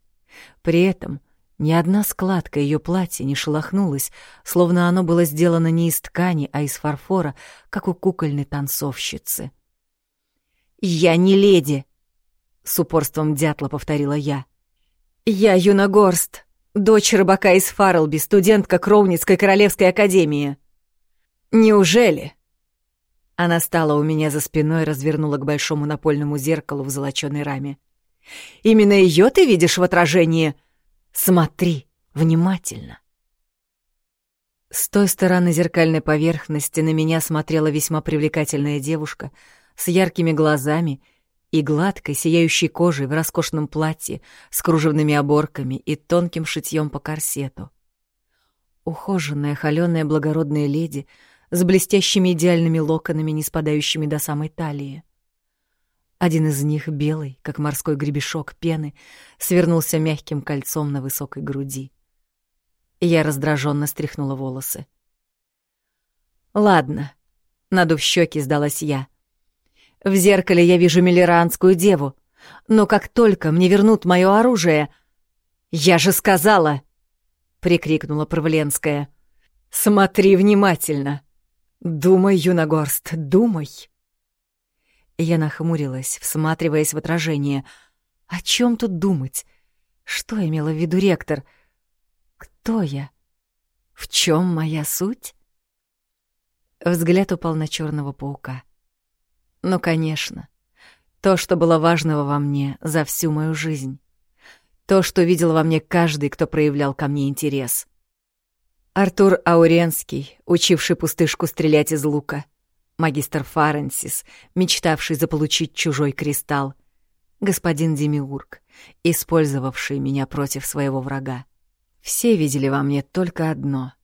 При этом ни одна складка ее платья не шелохнулась, словно оно было сделано не из ткани, а из фарфора, как у кукольной танцовщицы. «Я не леди!» — с упорством дятла повторила я. «Я Юна Горст, дочь рыбака из Фарлби, студентка Кроуницкой королевской академии». «Неужели?» Она стала у меня за спиной, развернула к большому напольному зеркалу в золоченой раме. «Именно ее ты видишь в отражении? Смотри внимательно!» С той стороны зеркальной поверхности на меня смотрела весьма привлекательная девушка с яркими глазами и гладкой, сияющей кожей в роскошном платье с кружевными оборками и тонким шитьем по корсету. Ухоженная, холёная благородная леди — с блестящими идеальными локонами, не спадающими до самой талии. Один из них, белый, как морской гребешок пены, свернулся мягким кольцом на высокой груди. Я раздраженно стряхнула волосы. «Ладно», — надув щеки, сдалась я. «В зеркале я вижу миллеранскую деву, но как только мне вернут мое оружие...» «Я же сказала!» — прикрикнула Провленская. «Смотри внимательно! Думай, Юногорст, думай!» Я нахмурилась, всматриваясь в отражение. О чем тут думать? Что имела в виду ректор? Кто я? В чем моя суть? Взгляд упал на черного паука. Ну, конечно. То, что было важного во мне за всю мою жизнь. То, что видел во мне каждый, кто проявлял ко мне интерес. Артур Ауренский, учивший пустышку стрелять из лука — магистр Фаренсис, мечтавший заполучить чужой кристалл, господин Демиург, использовавший меня против своего врага. Все видели во мне только одно —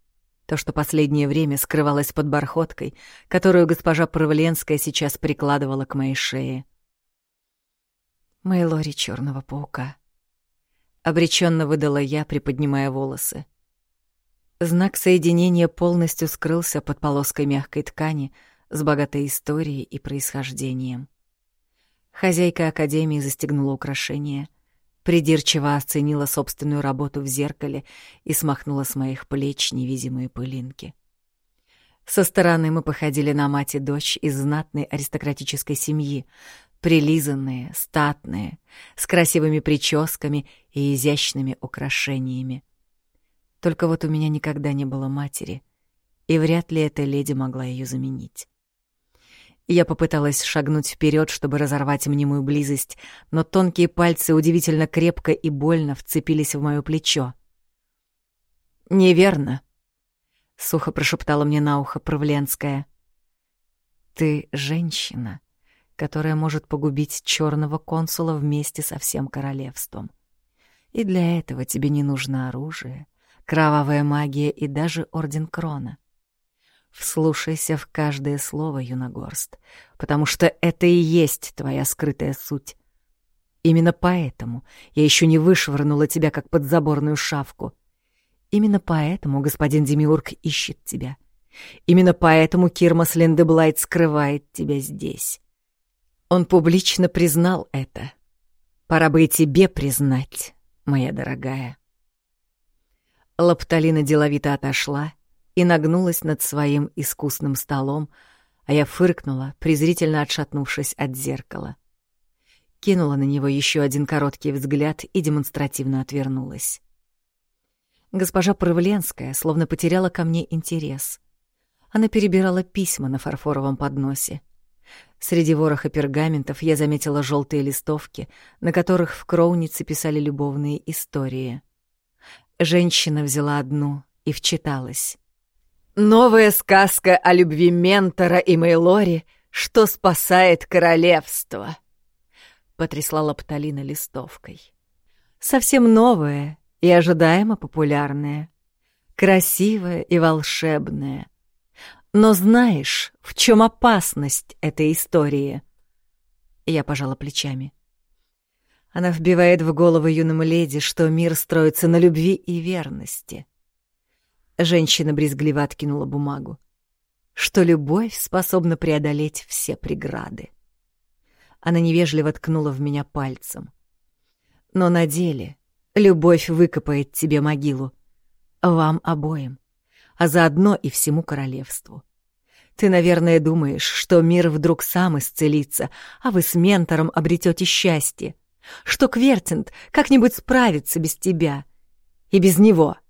то, что последнее время скрывалось под бархоткой, которую госпожа Правленская сейчас прикладывала к моей шее. Мейлори черного паука. Обреченно выдала я, приподнимая волосы. Знак соединения полностью скрылся под полоской мягкой ткани — с богатой историей и происхождением. Хозяйка Академии застегнула украшение, придирчиво оценила собственную работу в зеркале и смахнула с моих плеч невидимые пылинки. Со стороны мы походили на мать и дочь из знатной аристократической семьи, прилизанные, статные, с красивыми прическами и изящными украшениями. Только вот у меня никогда не было матери, и вряд ли эта леди могла ее заменить. Я попыталась шагнуть вперед, чтобы разорвать мнимую близость, но тонкие пальцы удивительно крепко и больно вцепились в моё плечо. «Неверно», — сухо прошептала мне на ухо Правленская. «Ты женщина, которая может погубить черного консула вместе со всем королевством. И для этого тебе не нужно оружие, кровавая магия и даже Орден Крона. Вслушайся в каждое слово, Юногорст, потому что это и есть твоя скрытая суть. Именно поэтому я еще не вышвырнула тебя, как подзаборную шавку. Именно поэтому господин Демиург ищет тебя. Именно поэтому Кирмас Линдеблайт скрывает тебя здесь. Он публично признал это. Пора бы и тебе признать, моя дорогая. Лапталина деловито отошла и нагнулась над своим искусным столом, а я фыркнула, презрительно отшатнувшись от зеркала. Кинула на него еще один короткий взгляд и демонстративно отвернулась. Госпожа Правленская словно потеряла ко мне интерес. Она перебирала письма на фарфоровом подносе. Среди вороха пергаментов я заметила желтые листовки, на которых в кроунице писали любовные истории. Женщина взяла одну и вчиталась. Новая сказка о любви Ментора и Мейлори, что спасает королевство. Потрясла Лапталина листовкой. Совсем новая и ожидаемо популярная. Красивая и волшебная. Но знаешь, в чем опасность этой истории? Я пожала плечами. Она вбивает в голову юному леди, что мир строится на любви и верности. Женщина брезгливо откинула бумагу. Что любовь способна преодолеть все преграды. Она невежливо ткнула в меня пальцем. Но на деле любовь выкопает тебе могилу. Вам обоим, а заодно и всему королевству. Ты, наверное, думаешь, что мир вдруг сам исцелится, а вы с ментором обретете счастье, что Квертинт как-нибудь справится без тебя и без него —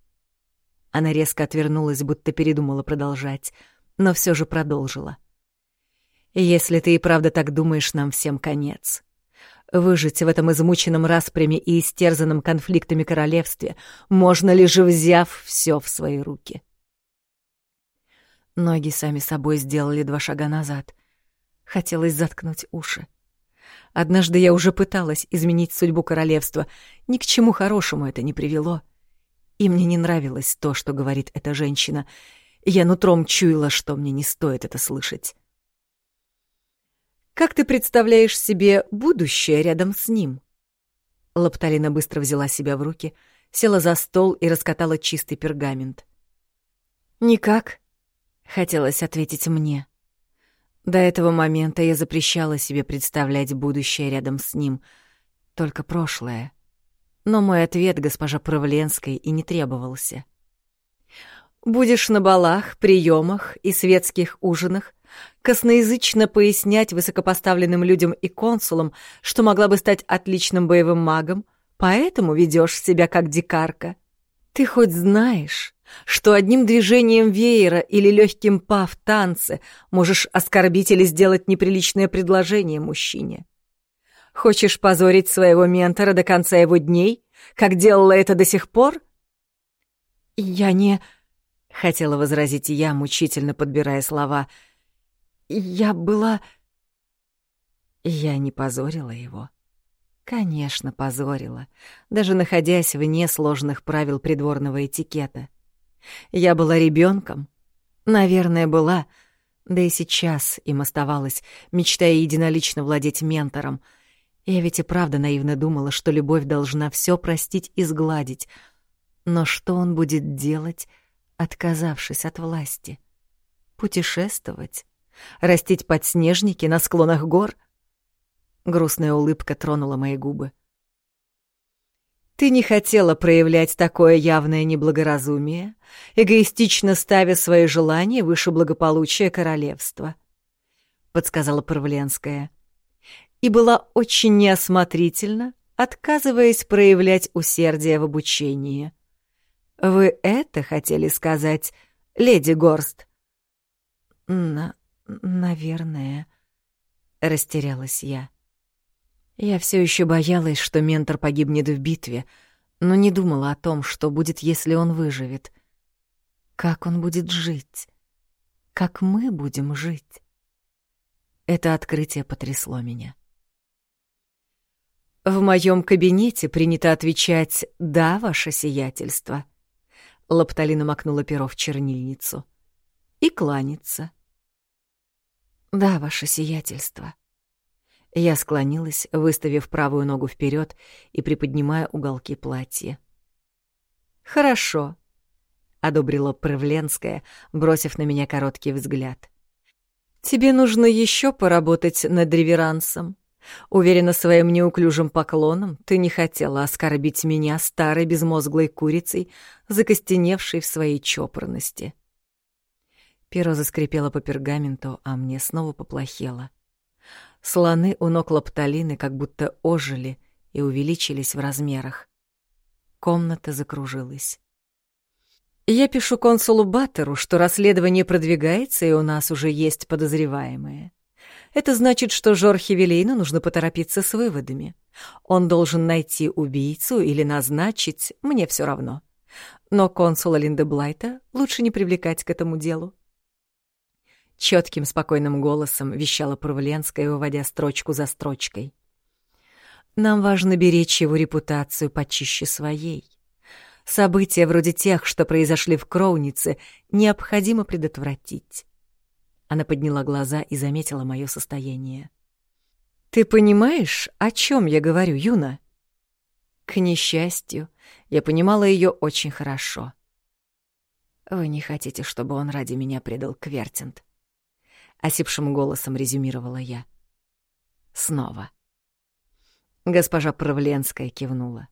она резко отвернулась, будто передумала продолжать, но все же продолжила. «Если ты и правда так думаешь, нам всем конец. Выжить в этом измученном распрями и истерзанном конфликтами королевстве можно лишь взяв все в свои руки». Ноги сами собой сделали два шага назад. Хотелось заткнуть уши. Однажды я уже пыталась изменить судьбу королевства. Ни к чему хорошему это не привело и мне не нравилось то, что говорит эта женщина. Я нутром чуяла, что мне не стоит это слышать. Как ты представляешь себе будущее рядом с ним? Лапталина быстро взяла себя в руки, села за стол и раскатала чистый пергамент. «Никак», — хотелось ответить мне. До этого момента я запрещала себе представлять будущее рядом с ним, только прошлое. Но мой ответ госпожа Правленской и не требовался. «Будешь на балах, приемах и светских ужинах косноязычно пояснять высокопоставленным людям и консулам, что могла бы стать отличным боевым магом, поэтому ведешь себя как дикарка. Ты хоть знаешь, что одним движением веера или легким па в танце можешь оскорбить или сделать неприличное предложение мужчине? Хочешь позорить своего ментора до конца его дней, как делала это до сих пор? Я не... — хотела возразить я, мучительно подбирая слова — я была... Я не позорила его. Конечно, позорила, даже находясь вне сложных правил придворного этикета. Я была ребенком, наверное, была, да и сейчас им оставалась, мечтая единолично владеть ментором. Я ведь и правда наивно думала, что любовь должна все простить и сгладить. Но что он будет делать, отказавшись от власти? Путешествовать? Растить подснежники на склонах гор? Грустная улыбка тронула мои губы. Ты не хотела проявлять такое явное неблагоразумие, эгоистично ставя свои желания выше благополучия королевства, — подсказала Правленская. И была очень неосмотрительна, отказываясь проявлять усердие в обучении. Вы это хотели сказать, леди Горст? На «Наверное», — растерялась я. Я все еще боялась, что ментор погибнет в битве, но не думала о том, что будет, если он выживет. Как он будет жить? Как мы будем жить? Это открытие потрясло меня. В моем кабинете принято отвечать «да, ваше сиятельство». Лапталина макнула перо в чернильницу. И кланяться. «Да, ваше сиятельство». Я склонилась, выставив правую ногу вперед и приподнимая уголки платья. «Хорошо», — одобрила Правленская, бросив на меня короткий взгляд. «Тебе нужно еще поработать над реверансом. Уверена своим неуклюжим поклоном, ты не хотела оскорбить меня старой безмозглой курицей, закостеневшей в своей чопорности». Перо заскрипело по пергаменту, а мне снова поплохело. Слоны у ног лапталины как будто ожили и увеличились в размерах. Комната закружилась. Я пишу консулу Баттеру, что расследование продвигается, и у нас уже есть подозреваемые. Это значит, что Жорхе Вилейну нужно поторопиться с выводами. Он должен найти убийцу или назначить, мне все равно. Но консула Линдеблайта лучше не привлекать к этому делу. Четким, спокойным голосом вещала Провленская, выводя строчку за строчкой. «Нам важно беречь его репутацию почище своей. События вроде тех, что произошли в Кроунице, необходимо предотвратить». Она подняла глаза и заметила мое состояние. «Ты понимаешь, о чем я говорю, Юна?» К несчастью, я понимала ее очень хорошо. «Вы не хотите, чтобы он ради меня предал Квертинт?» — осипшим голосом резюмировала я. Снова. Госпожа Правленская кивнула.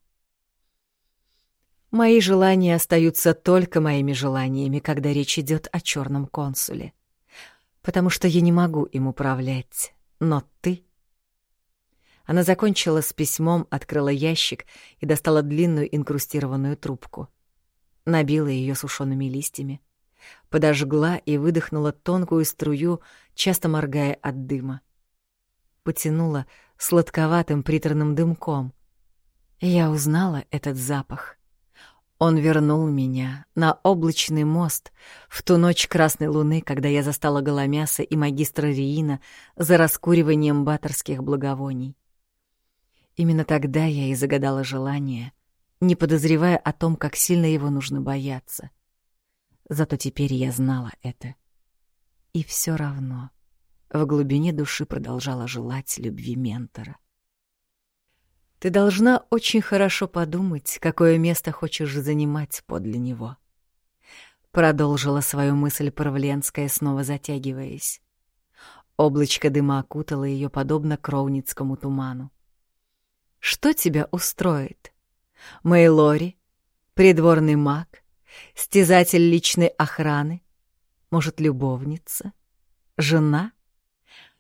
Мои желания остаются только моими желаниями, когда речь идет о черном консуле. Потому что я не могу им управлять, но ты... Она закончила с письмом, открыла ящик и достала длинную инкрустированную трубку. Набила ее сушеными листьями, подожгла и выдохнула тонкую струю, часто моргая от дыма. Потянула сладковатым приторным дымком. Я узнала этот запах. Он вернул меня на облачный мост в ту ночь красной луны, когда я застала Голомяса и магистра Риина за раскуриванием баторских благовоний. Именно тогда я и загадала желание, не подозревая о том, как сильно его нужно бояться. Зато теперь я знала это. И все равно в глубине души продолжала желать любви ментора. Ты должна очень хорошо подумать, какое место хочешь занимать подле него. Продолжила свою мысль Правленская, снова затягиваясь. Облачко дыма окутало ее подобно кровницкому туману. Что тебя устроит? Мейлори? Придворный маг? Стязатель личной охраны? Может, любовница? Жена?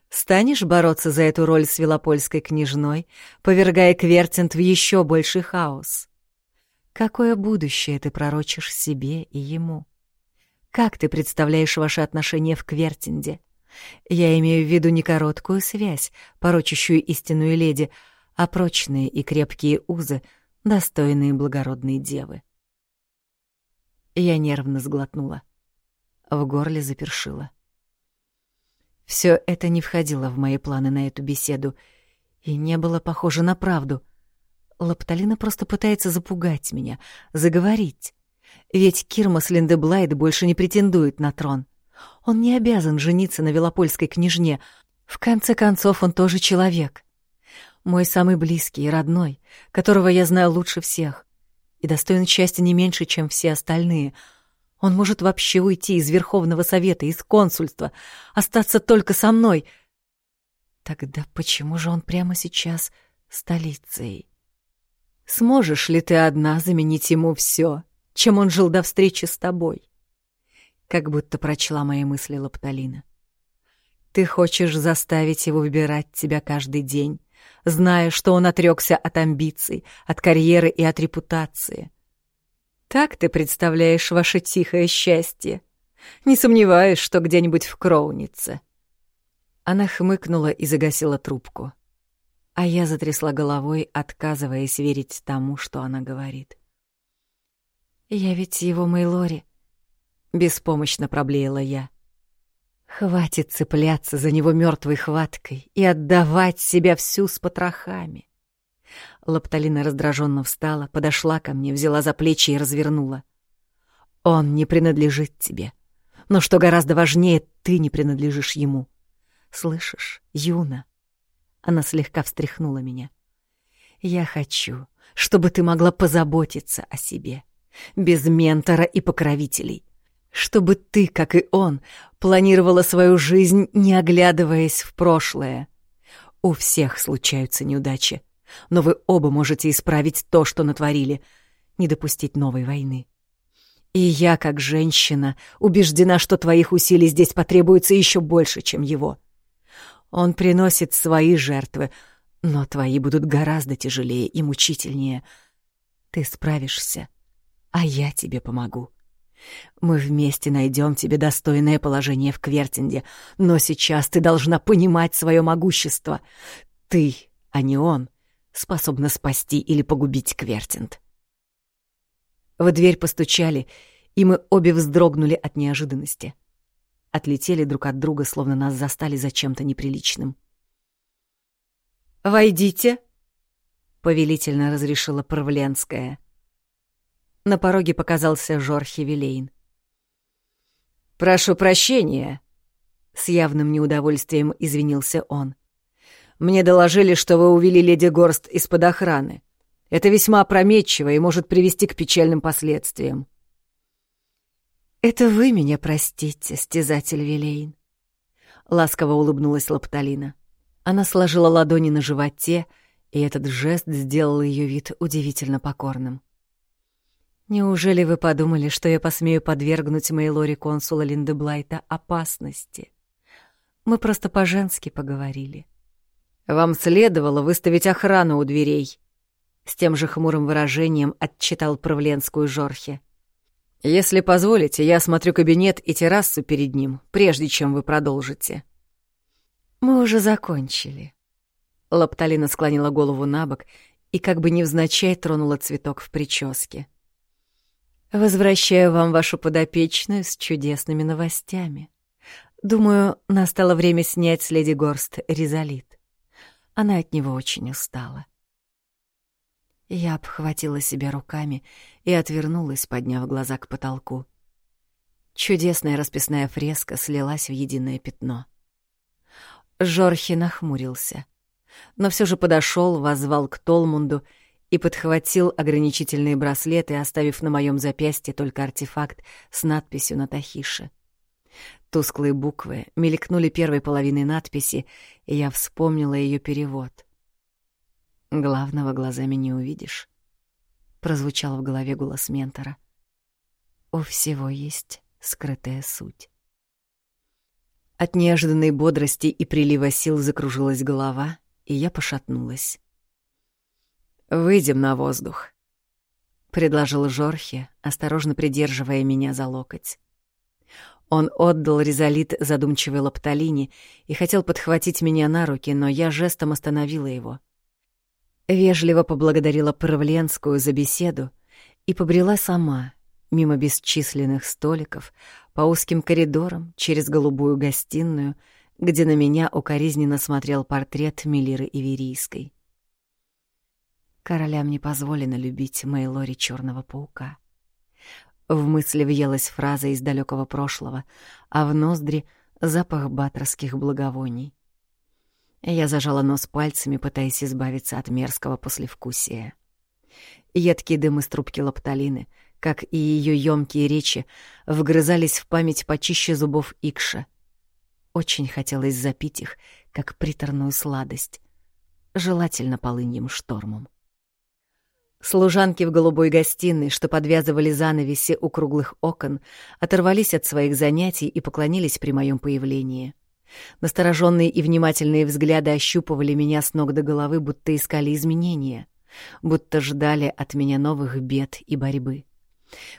Станешь бороться за эту роль с Велопольской княжной, повергая Квертинт в еще больший хаос? Какое будущее ты пророчишь себе и ему? Как ты представляешь ваши отношения в Квертинде? Я имею в виду не короткую связь, порочащую истинную леди, а прочные и крепкие узы, достойные благородной девы. Я нервно сглотнула. В горле запершило. Все это не входило в мои планы на эту беседу и не было похоже на правду. Лапталина просто пытается запугать меня, заговорить. Ведь Кирмас Линдеблайт больше не претендует на трон. Он не обязан жениться на Велопольской княжне. В конце концов, он тоже человек. Мой самый близкий и родной, которого я знаю лучше всех. И достоин счастья не меньше, чем все остальные — он может вообще уйти из Верховного Совета, из консульства, остаться только со мной. Тогда почему же он прямо сейчас столицей? Сможешь ли ты одна заменить ему все, чем он жил до встречи с тобой? Как будто прочла мои мысли Лапталина. Ты хочешь заставить его выбирать тебя каждый день, зная, что он отрекся от амбиций, от карьеры и от репутации — так ты представляешь ваше тихое счастье. Не сомневаюсь, что где-нибудь в Кроунице. Она хмыкнула и загасила трубку. А я затрясла головой, отказываясь верить тому, что она говорит. «Я ведь его Мейлори», — беспомощно проблеяла я. «Хватит цепляться за него мертвой хваткой и отдавать себя всю с потрохами. Лапталина раздраженно встала, подошла ко мне, взяла за плечи и развернула. «Он не принадлежит тебе. Но что гораздо важнее, ты не принадлежишь ему. Слышишь, Юна?» Она слегка встряхнула меня. «Я хочу, чтобы ты могла позаботиться о себе, без ментора и покровителей, чтобы ты, как и он, планировала свою жизнь, не оглядываясь в прошлое. У всех случаются неудачи но вы оба можете исправить то, что натворили, не допустить новой войны. И я, как женщина, убеждена, что твоих усилий здесь потребуется еще больше, чем его. Он приносит свои жертвы, но твои будут гораздо тяжелее и мучительнее. Ты справишься, а я тебе помогу. Мы вместе найдем тебе достойное положение в Квертинде, но сейчас ты должна понимать свое могущество. Ты, а не он, способна спасти или погубить Квертинт. В дверь постучали, и мы обе вздрогнули от неожиданности. Отлетели друг от друга, словно нас застали за чем-то неприличным. «Войдите!» — повелительно разрешила Правленская. На пороге показался Жорхи Вилейн. «Прошу прощения!» — с явным неудовольствием извинился он. — мне доложили, что вы увели леди Горст из-под охраны. Это весьма опрометчиво и может привести к печальным последствиям. «Это вы меня простите, стязатель Вилейн», — ласково улыбнулась Лапталина. Она сложила ладони на животе, и этот жест сделал ее вид удивительно покорным. «Неужели вы подумали, что я посмею подвергнуть Мейлори консула Линдеблайта опасности? Мы просто по-женски поговорили». Вам следовало выставить охрану у дверей. С тем же хмурым выражением отчитал Правленскую Жорхе. Если позволите, я осмотрю кабинет и террасу перед ним, прежде чем вы продолжите. Мы уже закончили. Лапталина склонила голову на бок и как бы невзначай тронула цветок в прическе. Возвращаю вам вашу подопечную с чудесными новостями. Думаю, настало время снять с леди Горст резолит. Она от него очень устала. Я обхватила себя руками и отвернулась, подняв глаза к потолку. Чудесная расписная фреска слилась в единое пятно. Жорхи нахмурился, но все же подошел, возвал к Толмунду и подхватил ограничительные браслеты, оставив на моем запястье только артефакт с надписью на Тахише. Тусклые буквы мелькнули первой половиной надписи, и я вспомнила ее перевод. «Главного глазами не увидишь», — прозвучал в голове голос ментора. «У всего есть скрытая суть». От неожиданной бодрости и прилива сил закружилась голова, и я пошатнулась. «Выйдем на воздух», — предложил Жорхе, осторожно придерживая меня за локоть. Он отдал резолит задумчивой лапталине и хотел подхватить меня на руки, но я жестом остановила его. Вежливо поблагодарила Правленскую за беседу и побрела сама, мимо бесчисленных столиков, по узким коридорам, через голубую гостиную, где на меня укоризненно смотрел портрет Мелиры Иверийской. Королям не позволено любить Мейлори Черного паука. В мысли въелась фраза из далекого прошлого, а в ноздри — запах батрских благовоний. Я зажала нос пальцами, пытаясь избавиться от мерзкого послевкусия. Едкий дым из трубки лапталины, как и ее ёмкие речи, вгрызались в память почище зубов Икша. Очень хотелось запить их, как приторную сладость, желательно полыньим штормом. Служанки в голубой гостиной, что подвязывали занавеси у круглых окон, оторвались от своих занятий и поклонились при моем появлении. Настороженные и внимательные взгляды ощупывали меня с ног до головы, будто искали изменения, будто ждали от меня новых бед и борьбы.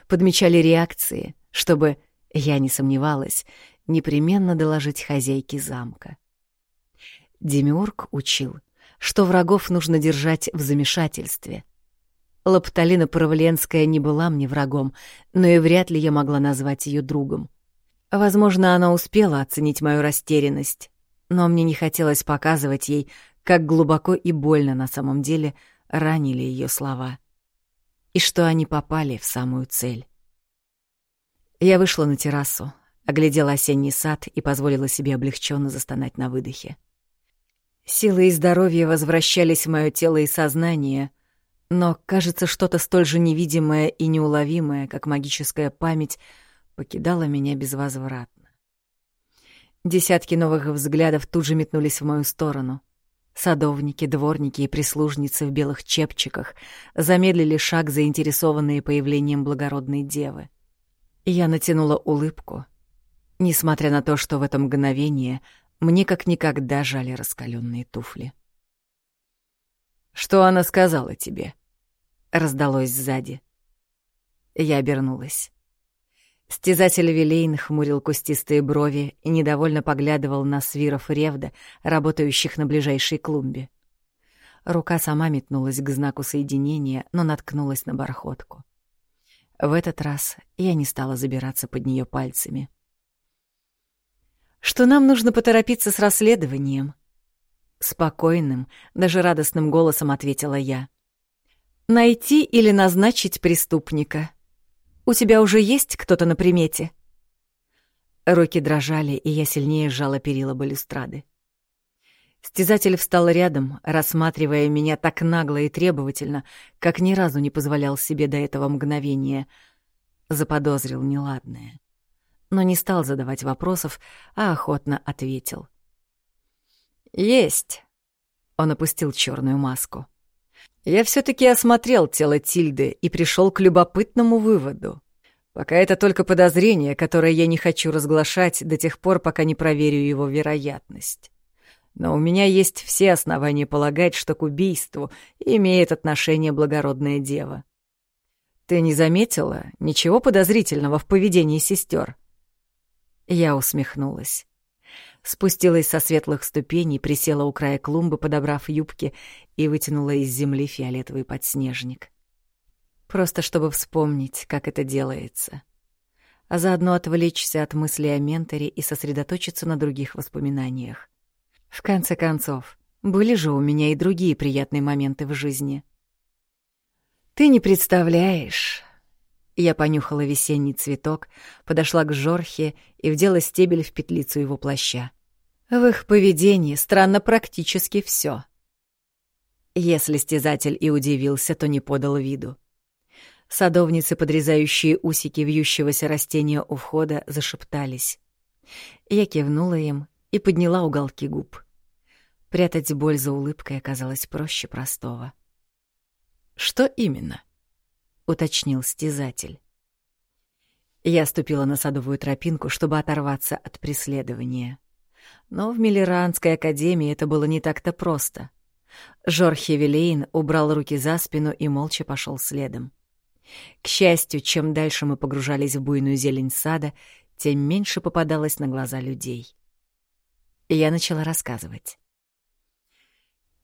Подмечали реакции, чтобы, я не сомневалась, непременно доложить хозяйке замка. Демиург учил, что врагов нужно держать в замешательстве, Лапталина Паравленская не была мне врагом, но и вряд ли я могла назвать ее другом. Возможно, она успела оценить мою растерянность, но мне не хотелось показывать ей, как глубоко и больно на самом деле ранили ее слова. И что они попали в самую цель. Я вышла на террасу, оглядела осенний сад и позволила себе облегченно застонать на выдохе. Силы и здоровье возвращались в мое тело и сознание — но, кажется, что-то столь же невидимое и неуловимое, как магическая память, покидало меня безвозвратно. Десятки новых взглядов тут же метнулись в мою сторону. Садовники, дворники и прислужницы в белых чепчиках замедлили шаг, заинтересованные появлением благородной девы. Я натянула улыбку, несмотря на то, что в это мгновение мне как никогда жали раскаленные туфли. «Что она сказала тебе?» раздалось сзади. Я обернулась. Стязатель Вилейн хмурил кустистые брови и недовольно поглядывал на свиров ревда, работающих на ближайшей клумбе. Рука сама метнулась к знаку соединения, но наткнулась на бархотку. В этот раз я не стала забираться под нее пальцами. «Что нам нужно поторопиться с расследованием?» Спокойным, даже радостным голосом ответила я. Найти или назначить преступника. У тебя уже есть кто-то на примете? Руки дрожали, и я сильнее сжала перила балюстрады. Стязатель встал рядом, рассматривая меня так нагло и требовательно, как ни разу не позволял себе до этого мгновения. Заподозрил неладное. Но не стал задавать вопросов, а охотно ответил. «Есть!» Он опустил черную маску. Я все-таки осмотрел тело Тильды и пришел к любопытному выводу. Пока это только подозрение, которое я не хочу разглашать до тех пор, пока не проверю его вероятность. Но у меня есть все основания полагать, что к убийству имеет отношение благородная дева. Ты не заметила ничего подозрительного в поведении сестер? Я усмехнулась спустилась со светлых ступеней, присела у края клумбы, подобрав юбки, и вытянула из земли фиолетовый подснежник. Просто чтобы вспомнить, как это делается. А заодно отвлечься от мыслей о менторе и сосредоточиться на других воспоминаниях. В конце концов, были же у меня и другие приятные моменты в жизни. «Ты не представляешь...» Я понюхала весенний цветок, подошла к Жорхе и вдела стебель в петлицу его плаща. В их поведении странно практически все. Если стязатель и удивился, то не подал виду. Садовницы, подрезающие усики вьющегося растения у входа, зашептались. Я кивнула им и подняла уголки губ. Прятать боль за улыбкой оказалось проще простого. «Что именно?» — уточнил стязатель. Я ступила на садовую тропинку, чтобы оторваться от преследования. Но в Миллеранской академии это было не так-то просто. Жорхе Вилейн убрал руки за спину и молча пошел следом. К счастью, чем дальше мы погружались в буйную зелень сада, тем меньше попадалось на глаза людей. И я начала рассказывать.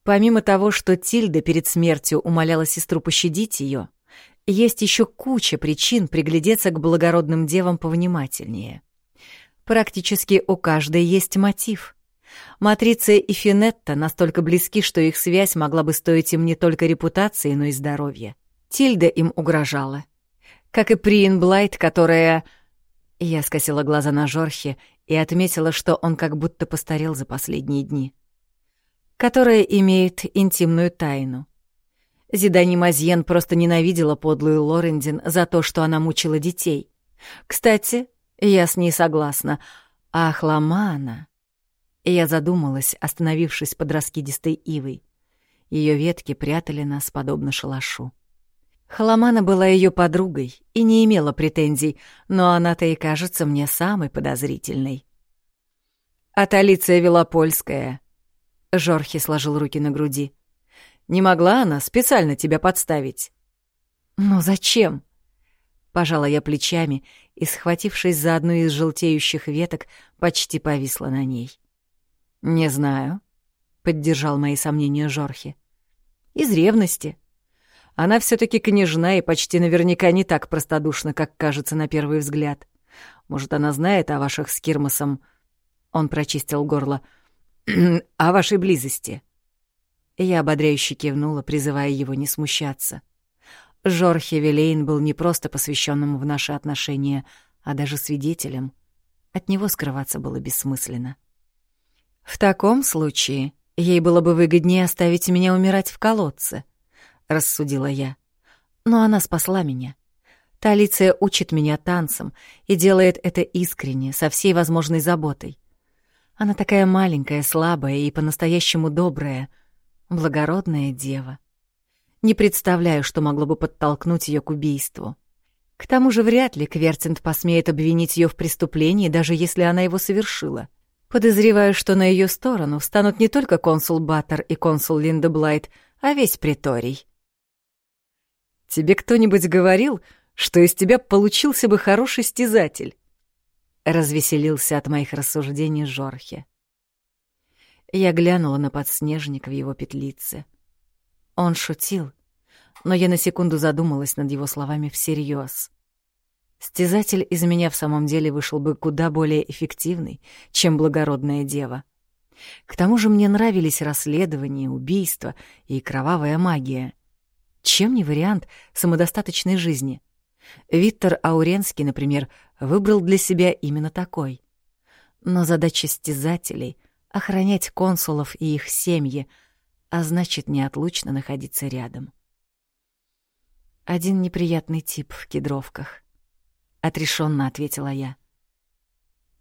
Помимо того, что Тильда перед смертью умоляла сестру пощадить ее, есть еще куча причин приглядеться к благородным девам повнимательнее. Практически у каждой есть мотив. Матриция и Финетта настолько близки, что их связь могла бы стоить им не только репутации, но и здоровья. Тильда им угрожала. Как и Приин Блайт, которая... Я скосила глаза на Жорхе и отметила, что он как будто постарел за последние дни. Которая имеет интимную тайну. Зидани Мазьен просто ненавидела подлую Лорендин за то, что она мучила детей. Кстати, я с ней согласна. Ах, Ламана! Я задумалась, остановившись под раскидистой ивой. Ее ветки прятали нас, подобно шалашу. Халамана была ее подругой и не имела претензий, но она-то и кажется мне самой подозрительной. «От Алиция Велопольская», — Жорхи сложил руки на груди. «Не могла она специально тебя подставить?» «Ну зачем?» Пожала я плечами и, схватившись за одну из желтеющих веток, почти повисла на ней. «Не знаю», — поддержал мои сомнения Жорхи. «Из ревности. Она все таки княжна и почти наверняка не так простодушна, как кажется на первый взгляд. Может, она знает о ваших с Кирмосом...» Он прочистил горло. «О вашей близости». Я ободряюще кивнула, призывая его не смущаться. — Жорхе Вилейн был не просто посвященным в наши отношения, а даже свидетелем. От него скрываться было бессмысленно. В таком случае ей было бы выгоднее оставить меня умирать в колодце, рассудила я. Но она спасла меня. Талиция учит меня танцам и делает это искренне, со всей возможной заботой. Она такая маленькая, слабая и по-настоящему добрая, благородная дева. Не представляю, что могло бы подтолкнуть ее к убийству. К тому же вряд ли Квертинт посмеет обвинить ее в преступлении, даже если она его совершила. Подозреваю, что на ее сторону встанут не только консул Баттер и консул Линда Блайт, а весь приторий. «Тебе кто-нибудь говорил, что из тебя получился бы хороший стязатель?» Развеселился от моих рассуждений Жорхе. Я глянула на подснежник в его петлице. Он шутил, но я на секунду задумалась над его словами всерьез. Стязатель из меня в самом деле вышел бы куда более эффективный, чем благородная дева. К тому же мне нравились расследования, убийства и кровавая магия. Чем не вариант самодостаточной жизни? Виктор Ауренский, например, выбрал для себя именно такой. Но задача стязателей — охранять консулов и их семьи, а значит, неотлучно находиться рядом. Один неприятный тип в кедровках. Отрешенно ответила я.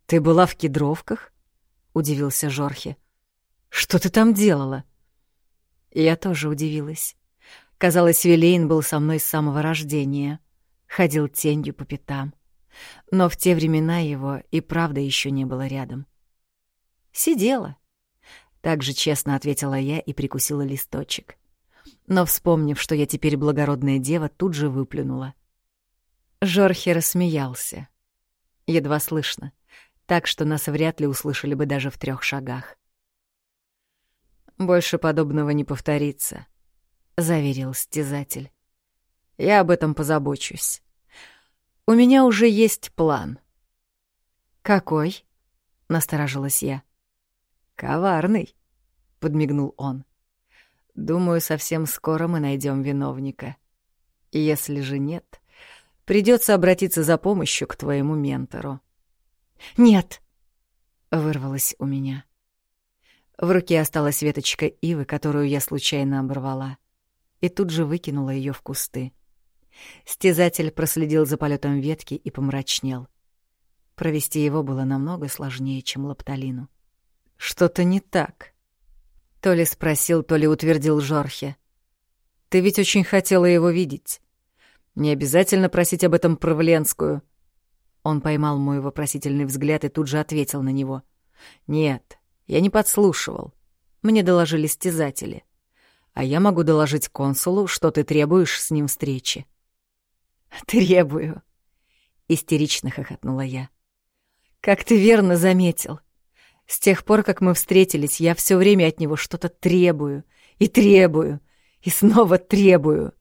Ты была в кедровках? Удивился Жорхе. Что ты там делала? Я тоже удивилась. Казалось, Вилейн был со мной с самого рождения. Ходил тенью по пятам. Но в те времена его и правда еще не было рядом. Сидела. Так же честно ответила я и прикусила листочек но, вспомнив, что я теперь благородная дева, тут же выплюнула. Жорхе рассмеялся. Едва слышно, так что нас вряд ли услышали бы даже в трех шагах. «Больше подобного не повторится», — заверил стязатель. «Я об этом позабочусь. У меня уже есть план». «Какой?» — насторожилась я. «Коварный», — подмигнул он. Думаю, совсем скоро мы найдем виновника. Если же нет, придется обратиться за помощью к твоему ментору. Нет, вырвалось у меня. В руке осталась веточка ивы, которую я случайно оборвала, и тут же выкинула ее в кусты. Стязатель проследил за полетом ветки и помрачнел. Провести его было намного сложнее, чем лапталину. «Что-то не так», — то ли спросил, то ли утвердил Жорхе. «Ты ведь очень хотела его видеть. Не обязательно просить об этом Правленскую». Он поймал мой вопросительный взгляд и тут же ответил на него. «Нет, я не подслушивал. Мне доложили стязатели. А я могу доложить консулу, что ты требуешь с ним встречи». «Требую», — истерично хохотнула я. «Как ты верно заметил. С тех пор, как мы встретились, я все время от него что-то требую и требую и снова требую».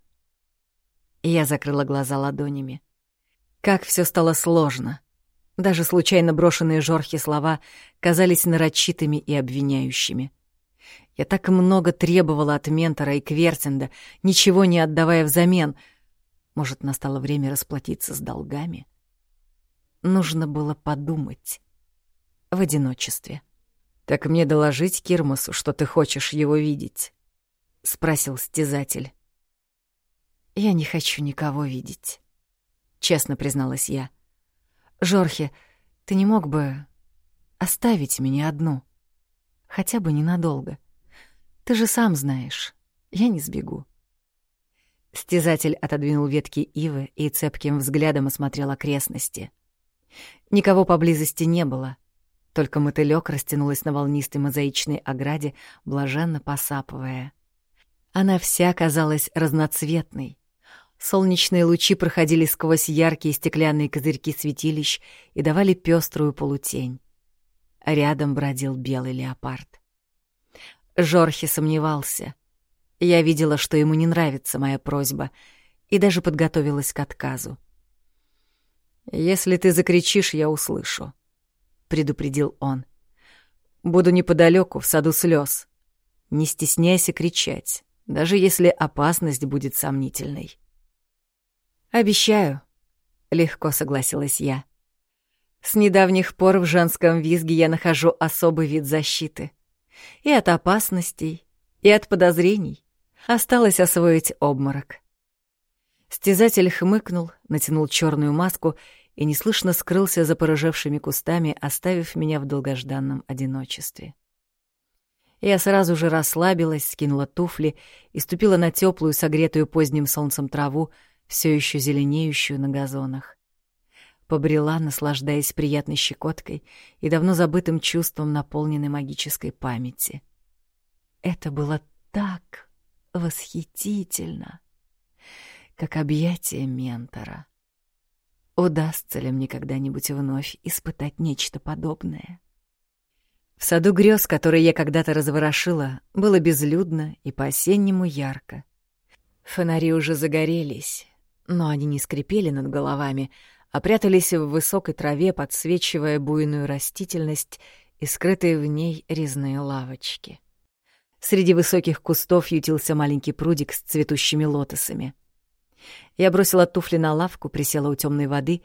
Я закрыла глаза ладонями. Как все стало сложно. Даже случайно брошенные Жорхи слова казались нарочитыми и обвиняющими. Я так много требовала от ментора и Квертинда, ничего не отдавая взамен. Может, настало время расплатиться с долгами? Нужно было подумать. В одиночестве. «Так мне доложить Кирмасу, что ты хочешь его видеть?» — спросил стязатель. «Я не хочу никого видеть», — честно призналась я. «Жорхе, ты не мог бы оставить меня одну? Хотя бы ненадолго. Ты же сам знаешь, я не сбегу». Стязатель отодвинул ветки ивы и цепким взглядом осмотрел окрестности. Никого поблизости не было, только мотылёк растянулась на волнистой мозаичной ограде, блаженно посапывая. Она вся казалась разноцветной, Солнечные лучи проходили сквозь яркие стеклянные козырьки святилищ и давали пеструю полутень. Рядом бродил белый леопард. Жорхи сомневался. Я видела, что ему не нравится моя просьба, и даже подготовилась к отказу. «Если ты закричишь, я услышу», — предупредил он. «Буду неподалеку, в саду слез. Не стесняйся кричать, даже если опасность будет сомнительной». «Обещаю», — легко согласилась я. С недавних пор в женском визге я нахожу особый вид защиты. И от опасностей, и от подозрений. Осталось освоить обморок. Стязатель хмыкнул, натянул черную маску и неслышно скрылся за порыжевшими кустами, оставив меня в долгожданном одиночестве. Я сразу же расслабилась, скинула туфли и ступила на теплую, согретую поздним солнцем траву, все еще зеленеющую на газонах. Побрела, наслаждаясь приятной щекоткой и давно забытым чувством, наполненной магической памяти. Это было так восхитительно, как объятие ментора. Удастся ли мне когда-нибудь вновь испытать нечто подобное? В саду грез, который я когда-то разворошила, было безлюдно и по-осеннему ярко. Фонари уже загорелись, но они не скрипели над головами, а прятались в высокой траве, подсвечивая буйную растительность и скрытые в ней резные лавочки. Среди высоких кустов ютился маленький прудик с цветущими лотосами. Я бросила туфли на лавку, присела у темной воды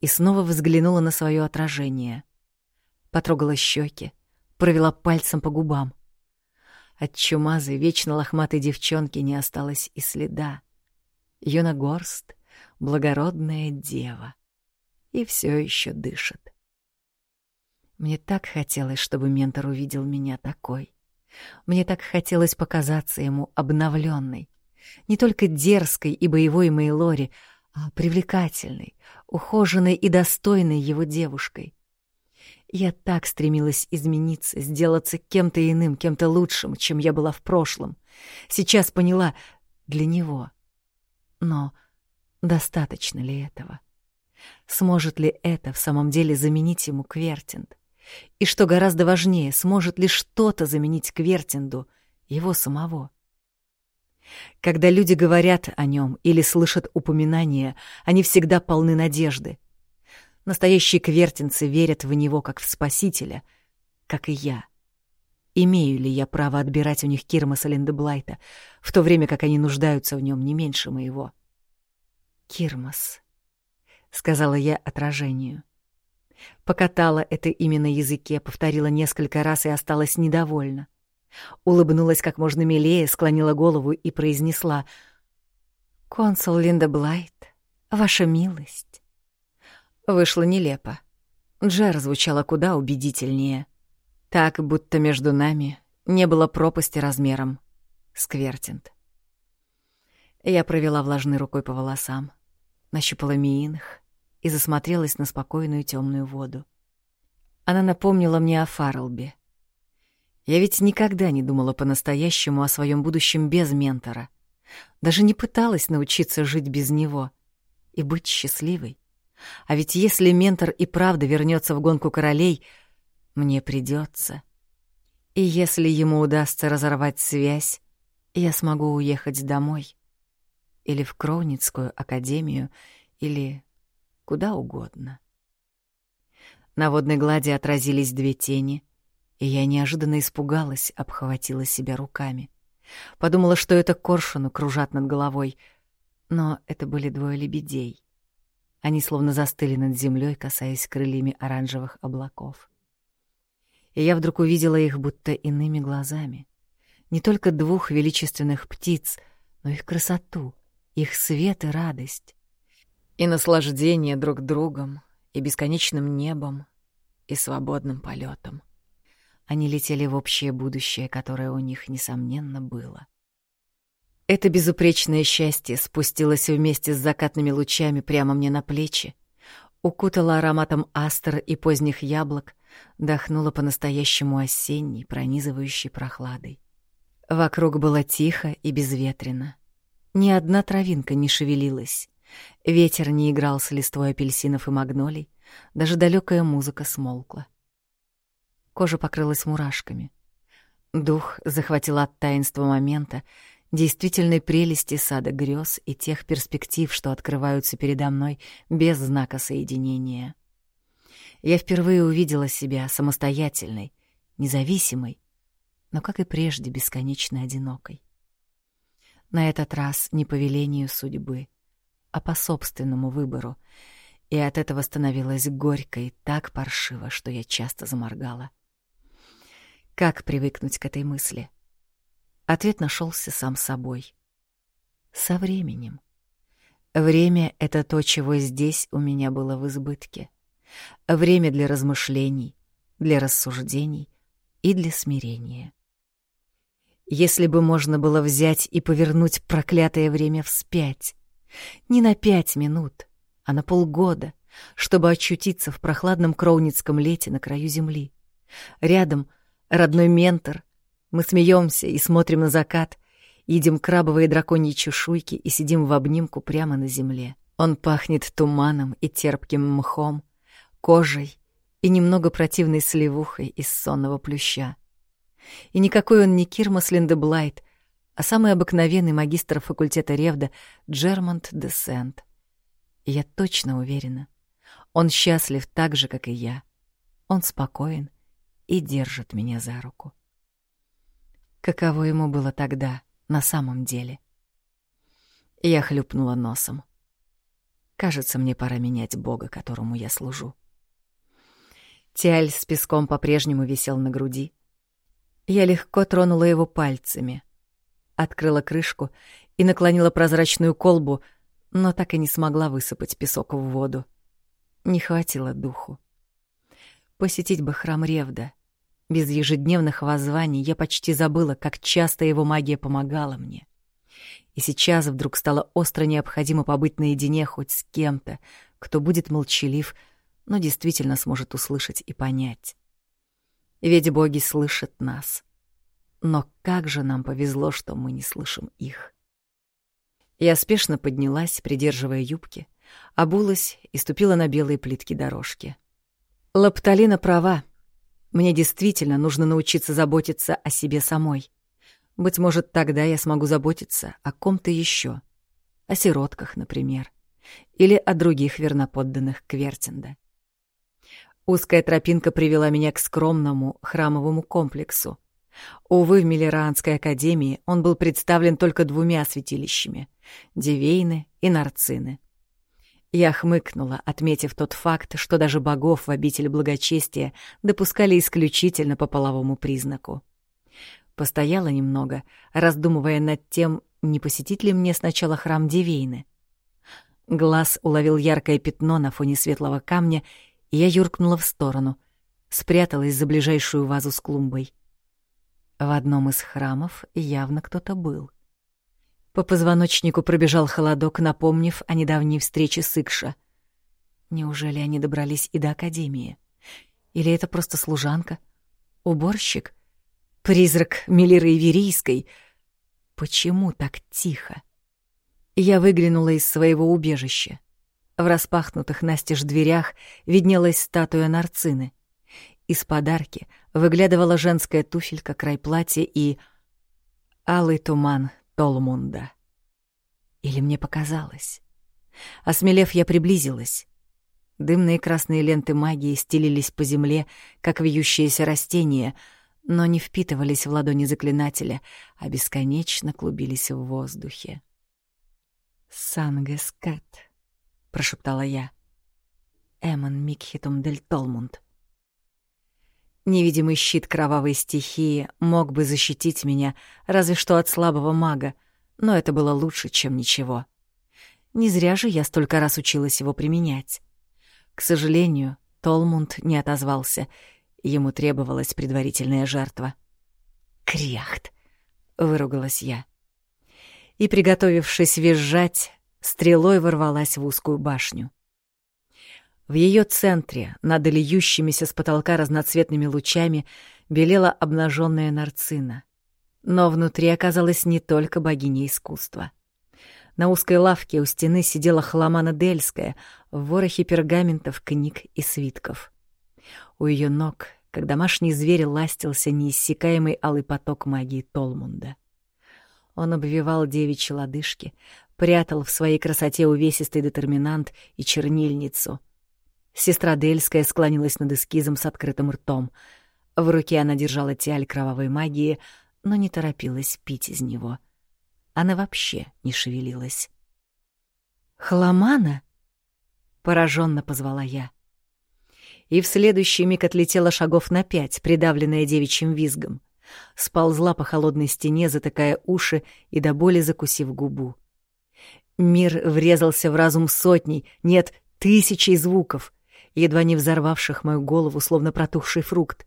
и снова взглянула на свое отражение. Потрогала щеки, провела пальцем по губам. От чумазой, вечно лохматой девчонки не осталось и следа. Юногорст, благородная дева. И все еще дышит. Мне так хотелось, чтобы ментор увидел меня такой. Мне так хотелось показаться ему обновленной, не только дерзкой и боевой Мейлори, а привлекательной, ухоженной и достойной его девушкой. Я так стремилась измениться, сделаться кем-то иным, кем-то лучшим, чем я была в прошлом. Сейчас поняла — для него — но достаточно ли этого? Сможет ли это в самом деле заменить ему Квертинд? И что гораздо важнее, сможет ли что-то заменить Квертинду, его самого? Когда люди говорят о нем или слышат упоминания, они всегда полны надежды. Настоящие квертинцы верят в него как в спасителя, как и я. Имею ли я право отбирать у них Кирмаса Линдеблайта, в то время как они нуждаются в нем не меньше моего? «Кирмас», — сказала я отражению. Покатала это имя на языке, повторила несколько раз и осталась недовольна. Улыбнулась как можно милее, склонила голову и произнесла «Консул Линда Блайт, ваша милость». Вышло нелепо. Джер звучала куда убедительнее. Так, будто между нами не было пропасти размером. Сквертинт. Я провела влажной рукой по волосам, нащупала мииных и засмотрелась на спокойную темную воду. Она напомнила мне о Фарлбе. Я ведь никогда не думала по-настоящему о своем будущем без ментора. Даже не пыталась научиться жить без него и быть счастливой. А ведь если ментор и правда вернется в гонку королей, мне придется. И если ему удастся разорвать связь, я смогу уехать домой. Или в Кроуницкую академию, или куда угодно. На водной глади отразились две тени, и я неожиданно испугалась, обхватила себя руками. Подумала, что это коршуну кружат над головой, но это были двое лебедей. Они словно застыли над землей, касаясь крыльями оранжевых облаков. И я вдруг увидела их будто иными глазами. Не только двух величественных птиц, но их красоту, их свет и радость и наслаждение друг другом, и бесконечным небом, и свободным полетом. Они летели в общее будущее, которое у них, несомненно, было. Это безупречное счастье спустилось вместе с закатными лучами прямо мне на плечи, укутало ароматом астр и поздних яблок, дохнуло по-настоящему осенней, пронизывающей прохладой. Вокруг было тихо и безветренно. Ни одна травинка не шевелилась, Ветер не играл с листвой апельсинов и магнолий, даже далекая музыка смолкла. Кожа покрылась мурашками. Дух захватил от таинства момента, действительной прелести сада грез и тех перспектив, что открываются передо мной без знака соединения. Я впервые увидела себя самостоятельной, независимой, но, как и прежде, бесконечно одинокой. На этот раз не по велению судьбы — а по собственному выбору, и от этого становилось горько и так паршиво, что я часто заморгала. Как привыкнуть к этой мысли? Ответ нашелся сам собой. Со временем. Время — это то, чего здесь у меня было в избытке. Время для размышлений, для рассуждений и для смирения. Если бы можно было взять и повернуть проклятое время вспять, не на пять минут, а на полгода, чтобы очутиться в прохладном кроуницком лете на краю земли. Рядом родной ментор. Мы смеемся и смотрим на закат, едим крабовые драконьи чешуйки и сидим в обнимку прямо на земле. Он пахнет туманом и терпким мхом, кожей и немного противной сливухой из сонного плюща. И никакой он не Кирмас Линдеблайт, а самый обыкновенный магистр факультета Ревда Джермонт де Сент. Я точно уверена, он счастлив так же, как и я. Он спокоен и держит меня за руку. Каково ему было тогда, на самом деле? Я хлюпнула носом. Кажется, мне пора менять Бога, которому я служу. Тиаль с песком по-прежнему висел на груди. Я легко тронула его пальцами — открыла крышку и наклонила прозрачную колбу, но так и не смогла высыпать песок в воду. Не хватило духу. Посетить бы храм Ревда. Без ежедневных воззваний я почти забыла, как часто его магия помогала мне. И сейчас вдруг стало остро необходимо побыть наедине хоть с кем-то, кто будет молчалив, но действительно сможет услышать и понять. Ведь боги слышат нас — но как же нам повезло, что мы не слышим их. Я спешно поднялась, придерживая юбки, обулась и ступила на белые плитки дорожки. Лапталина права. Мне действительно нужно научиться заботиться о себе самой. Быть может, тогда я смогу заботиться о ком-то еще, О сиротках, например. Или о других верноподданных Квертинда. Узкая тропинка привела меня к скромному храмовому комплексу, Увы, в Миллеранской академии он был представлен только двумя святилищами — Дивейны и Нарцины. Я хмыкнула, отметив тот факт, что даже богов в обители благочестия допускали исключительно по половому признаку. Постояла немного, раздумывая над тем, не посетить ли мне сначала храм Дивейны. Глаз уловил яркое пятно на фоне светлого камня, и я юркнула в сторону, спряталась за ближайшую вазу с клумбой. В одном из храмов явно кто-то был. По позвоночнику пробежал холодок, напомнив о недавней встрече с Икша. Неужели они добрались и до Академии? Или это просто служанка? Уборщик? Призрак Мелиры Иверийской? Почему так тихо? Я выглянула из своего убежища. В распахнутых настежь дверях виднелась статуя Нарцины. Из подарки выглядывала женская туфелька, край платья и... Алый туман Толмунда. Или мне показалось? Осмелев, я приблизилась. Дымные красные ленты магии стелились по земле, как вьющиеся растения, но не впитывались в ладони заклинателя, а бесконечно клубились в воздухе. «Сангескат», — прошептала я. «Эмон Микхитум дель Толмунд». Невидимый щит кровавой стихии мог бы защитить меня, разве что от слабого мага, но это было лучше, чем ничего. Не зря же я столько раз училась его применять. К сожалению, Толмунд не отозвался. Ему требовалась предварительная жертва. «Кряхт!» — выругалась я. И, приготовившись визжать, стрелой ворвалась в узкую башню. В ее центре, над льющимися с потолка разноцветными лучами, белела обнаженная нарцина. Но внутри оказалась не только богиня искусства. На узкой лавке у стены сидела Хламана Дельская в ворохе пергаментов, книг и свитков. У ее ног, как домашний зверь, ластился неиссякаемый алый поток магии Толмунда. Он обвивал девичьи лодыжки, прятал в своей красоте увесистый детерминант и чернильницу — Сестра Дельская склонилась над эскизом с открытым ртом. В руке она держала тиаль кровавой магии, но не торопилась пить из него. Она вообще не шевелилась. «Хламана?» — пораженно позвала я. И в следующий миг отлетела шагов на пять, придавленная девичьим визгом. Сползла по холодной стене, затыкая уши и до боли закусив губу. Мир врезался в разум сотней, нет, тысячей звуков — едва не взорвавших мою голову, словно протухший фрукт.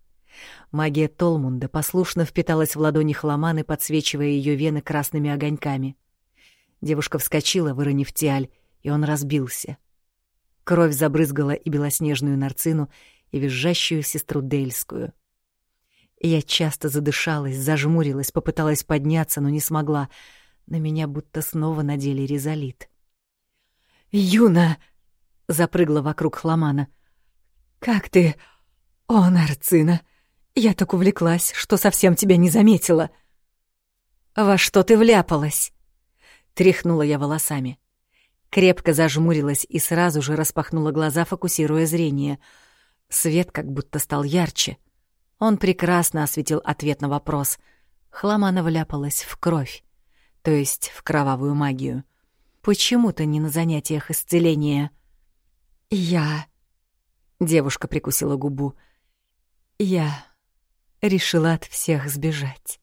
Магия Толмунда послушно впиталась в ладони хламаны, подсвечивая ее вены красными огоньками. Девушка вскочила, выронив тиаль, и он разбился. Кровь забрызгала и белоснежную нарцину, и визжащую сестру Дельскую. Я часто задышалась, зажмурилась, попыталась подняться, но не смогла. На меня будто снова надели резолит. «Юна!» — запрыгла вокруг хламана — «Как ты? О, Нарцина! Я так увлеклась, что совсем тебя не заметила!» «Во что ты вляпалась?» Тряхнула я волосами. Крепко зажмурилась и сразу же распахнула глаза, фокусируя зрение. Свет как будто стал ярче. Он прекрасно осветил ответ на вопрос. Хламана вляпалась в кровь, то есть в кровавую магию. Почему-то не на занятиях исцеления. «Я...» Девушка прикусила губу. Я решила от всех сбежать.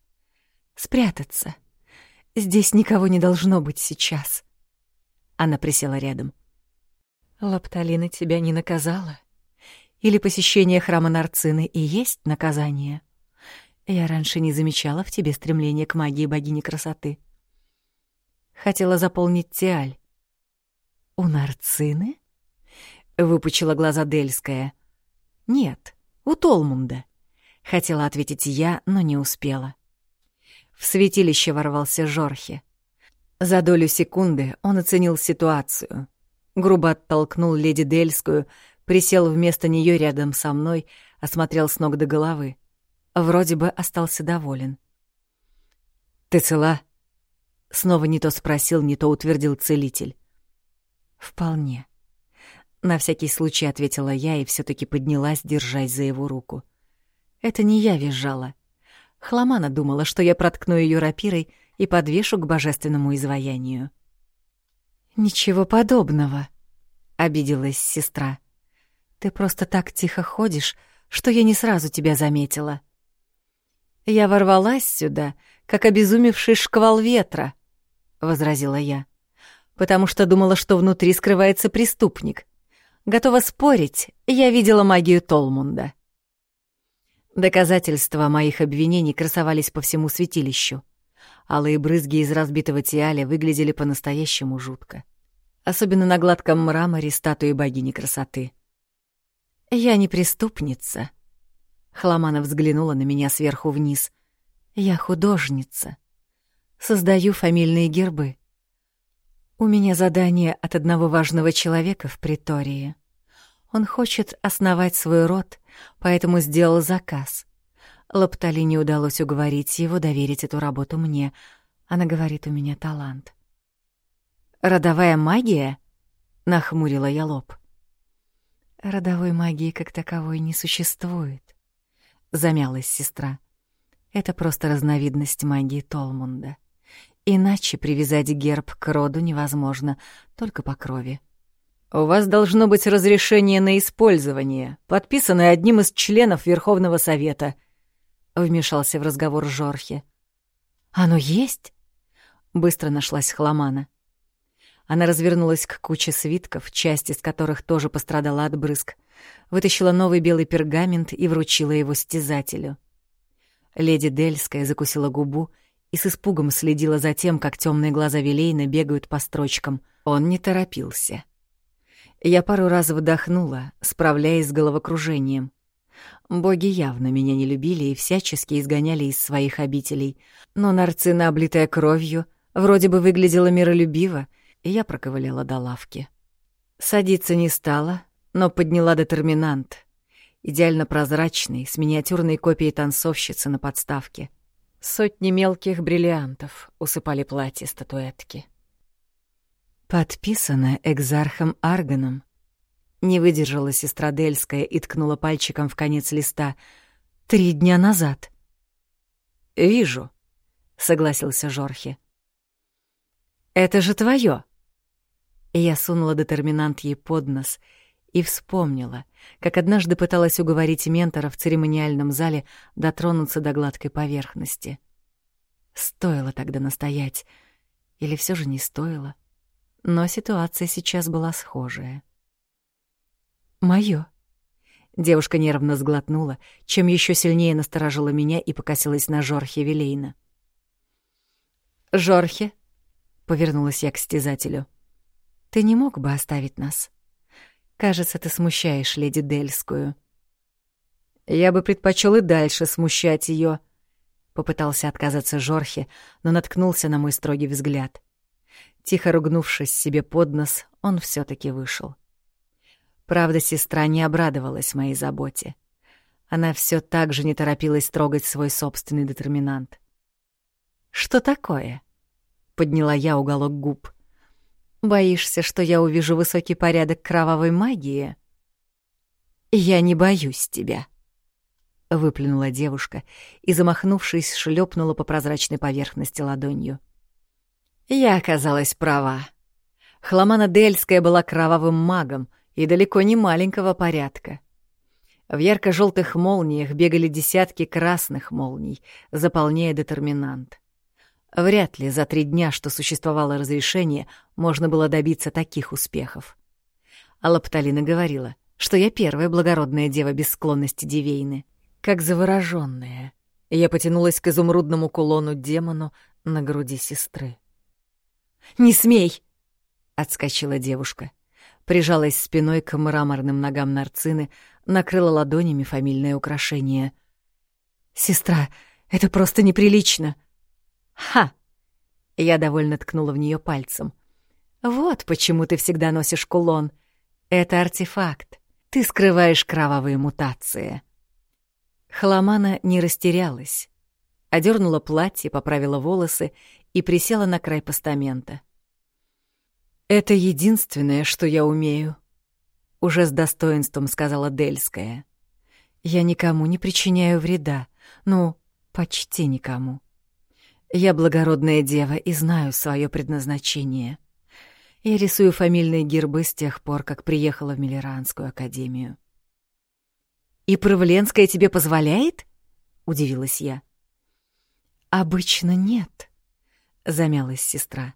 Спрятаться. Здесь никого не должно быть сейчас. Она присела рядом. Лапталина тебя не наказала? Или посещение храма Нарцины и есть наказание? Я раньше не замечала в тебе стремление к магии богини красоты. Хотела заполнить тиаль. У Нарцины? Выпучила глаза Дельская. «Нет, у Толмунда». Хотела ответить я, но не успела. В святилище ворвался Жорхе. За долю секунды он оценил ситуацию. Грубо оттолкнул леди Дельскую, присел вместо нее рядом со мной, осмотрел с ног до головы. Вроде бы остался доволен. «Ты цела?» Снова не то спросил, не то утвердил целитель. «Вполне». На всякий случай ответила я и все таки поднялась, держась за его руку. Это не я визжала. Хламана думала, что я проткну ее рапирой и подвешу к божественному изваянию. «Ничего подобного», — обиделась сестра. «Ты просто так тихо ходишь, что я не сразу тебя заметила». «Я ворвалась сюда, как обезумевший шквал ветра», — возразила я, «потому что думала, что внутри скрывается преступник. Готова спорить, я видела магию Толмунда». Доказательства моих обвинений красовались по всему святилищу. Алые брызги из разбитого тиаля выглядели по-настоящему жутко. Особенно на гладком мраморе статуи богини красоты. «Я не преступница», — Хламана взглянула на меня сверху вниз. «Я художница. Создаю фамильные гербы. У меня задание от одного важного человека в притории. Он хочет основать свой род, поэтому сделал заказ. Лаптали не удалось уговорить его доверить эту работу мне. Она говорит, у меня талант. «Родовая магия?» — нахмурила я лоб. «Родовой магии как таковой не существует», — замялась сестра. «Это просто разновидность магии Толмунда. Иначе привязать герб к роду невозможно, только по крови». «У вас должно быть разрешение на использование, подписанное одним из членов Верховного Совета», — вмешался в разговор Жорхе. «Оно есть?» Быстро нашлась Хламана. Она развернулась к куче свитков, часть из которых тоже пострадала от брызг, вытащила новый белый пергамент и вручила его стязателю. Леди Дельская закусила губу и с испугом следила за тем, как темные глаза Вилейна бегают по строчкам. Он не торопился. Я пару раз вдохнула, справляясь с головокружением. Боги явно меня не любили и всячески изгоняли из своих обителей. Но нарцина, облитая кровью, вроде бы выглядела миролюбиво, и я проковыляла до лавки. Садиться не стала, но подняла детерминант. Идеально прозрачный, с миниатюрной копией танцовщицы на подставке. Сотни мелких бриллиантов усыпали платье статуэтки. Подписано экзархом Арганом, не выдержала сестра Дельская и ткнула пальчиком в конец листа. «Три дня назад». «Вижу», — согласился Жорхи. «Это же твое. Я сунула детерминант ей под нос и вспомнила, как однажды пыталась уговорить ментора в церемониальном зале дотронуться до гладкой поверхности. Стоило тогда настоять, или все же не стоило, но ситуация сейчас была схожая. Моё. Девушка нервно сглотнула, чем еще сильнее насторожила меня и покосилась на Жорхе Вилейна. «Жорхе», — повернулась я к стязателю, — «ты не мог бы оставить нас? Кажется, ты смущаешь леди Дельскую». «Я бы предпочел и дальше смущать ее, попытался отказаться Жорхе, но наткнулся на мой строгий взгляд. Тихо ругнувшись себе под нос, он все таки вышел. Правда, сестра не обрадовалась моей заботе. Она все так же не торопилась трогать свой собственный детерминант. «Что такое?» — подняла я уголок губ. «Боишься, что я увижу высокий порядок кровавой магии?» «Я не боюсь тебя», — выплюнула девушка и, замахнувшись, шлепнула по прозрачной поверхности ладонью. Я оказалась права. Хламана Дельская была кровавым магом, и далеко не маленького порядка. В ярко-желтых молниях бегали десятки красных молний, заполняя детерминант. Вряд ли за три дня, что существовало разрешение, можно было добиться таких успехов. А Лапталина говорила, что я первая благородная дева без склонности девейны, как заворожённая. Я потянулась к изумрудному кулону демону на груди сестры. «Не смей!» — отскочила девушка прижалась спиной к мраморным ногам нарцины, накрыла ладонями фамильное украшение. «Сестра, это просто неприлично!» «Ха!» Я довольно ткнула в нее пальцем. «Вот почему ты всегда носишь кулон. Это артефакт. Ты скрываешь кровавые мутации». Хламана не растерялась. Одернула платье, поправила волосы и присела на край постамента. «Это единственное, что я умею», — уже с достоинством сказала Дельская. «Я никому не причиняю вреда. Ну, почти никому. Я благородная дева и знаю свое предназначение. Я рисую фамильные гербы с тех пор, как приехала в Миллеранскую академию. «И Правленская тебе позволяет?» — удивилась я. «Обычно нет», — замялась сестра.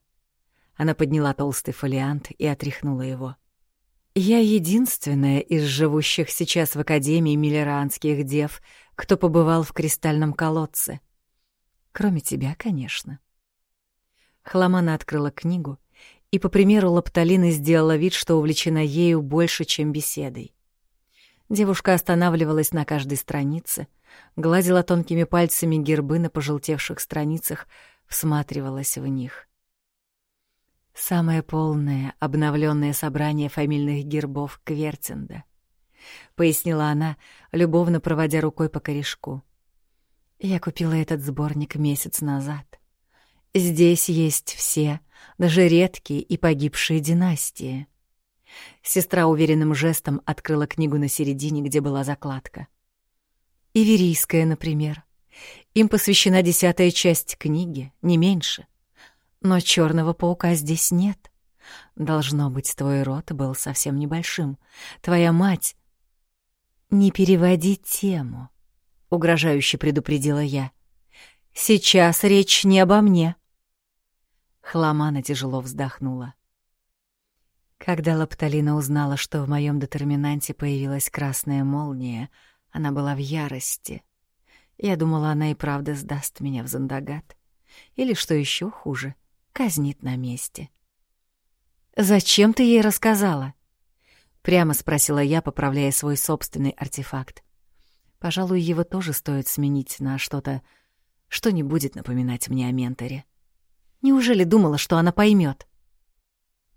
Она подняла толстый фолиант и отряхнула его. «Я единственная из живущих сейчас в Академии Миллеранских дев, кто побывал в кристальном колодце. Кроме тебя, конечно». Хламана открыла книгу и, по примеру Лапталины, сделала вид, что увлечена ею больше, чем беседой. Девушка останавливалась на каждой странице, гладила тонкими пальцами гербы на пожелтевших страницах, всматривалась в них. Самое полное, обновленное собрание фамильных гербов Квертинда, пояснила она, любовно проводя рукой по корешку. Я купила этот сборник месяц назад. Здесь есть все, даже редкие и погибшие династии. Сестра уверенным жестом открыла книгу на середине, где была закладка. Иверийская, например. Им посвящена десятая часть книги, не меньше. Но черного паука здесь нет. Должно быть, твой род был совсем небольшим. Твоя мать... «Не переводи тему», — угрожающе предупредила я. «Сейчас речь не обо мне». Хламана тяжело вздохнула. Когда Лапталина узнала, что в моем детерминанте появилась красная молния, она была в ярости. Я думала, она и правда сдаст меня в Зандагат. Или, что еще хуже, казнит на месте. «Зачем ты ей рассказала?» — прямо спросила я, поправляя свой собственный артефакт. Пожалуй, его тоже стоит сменить на что-то, что не будет напоминать мне о менторе. Неужели думала, что она поймет?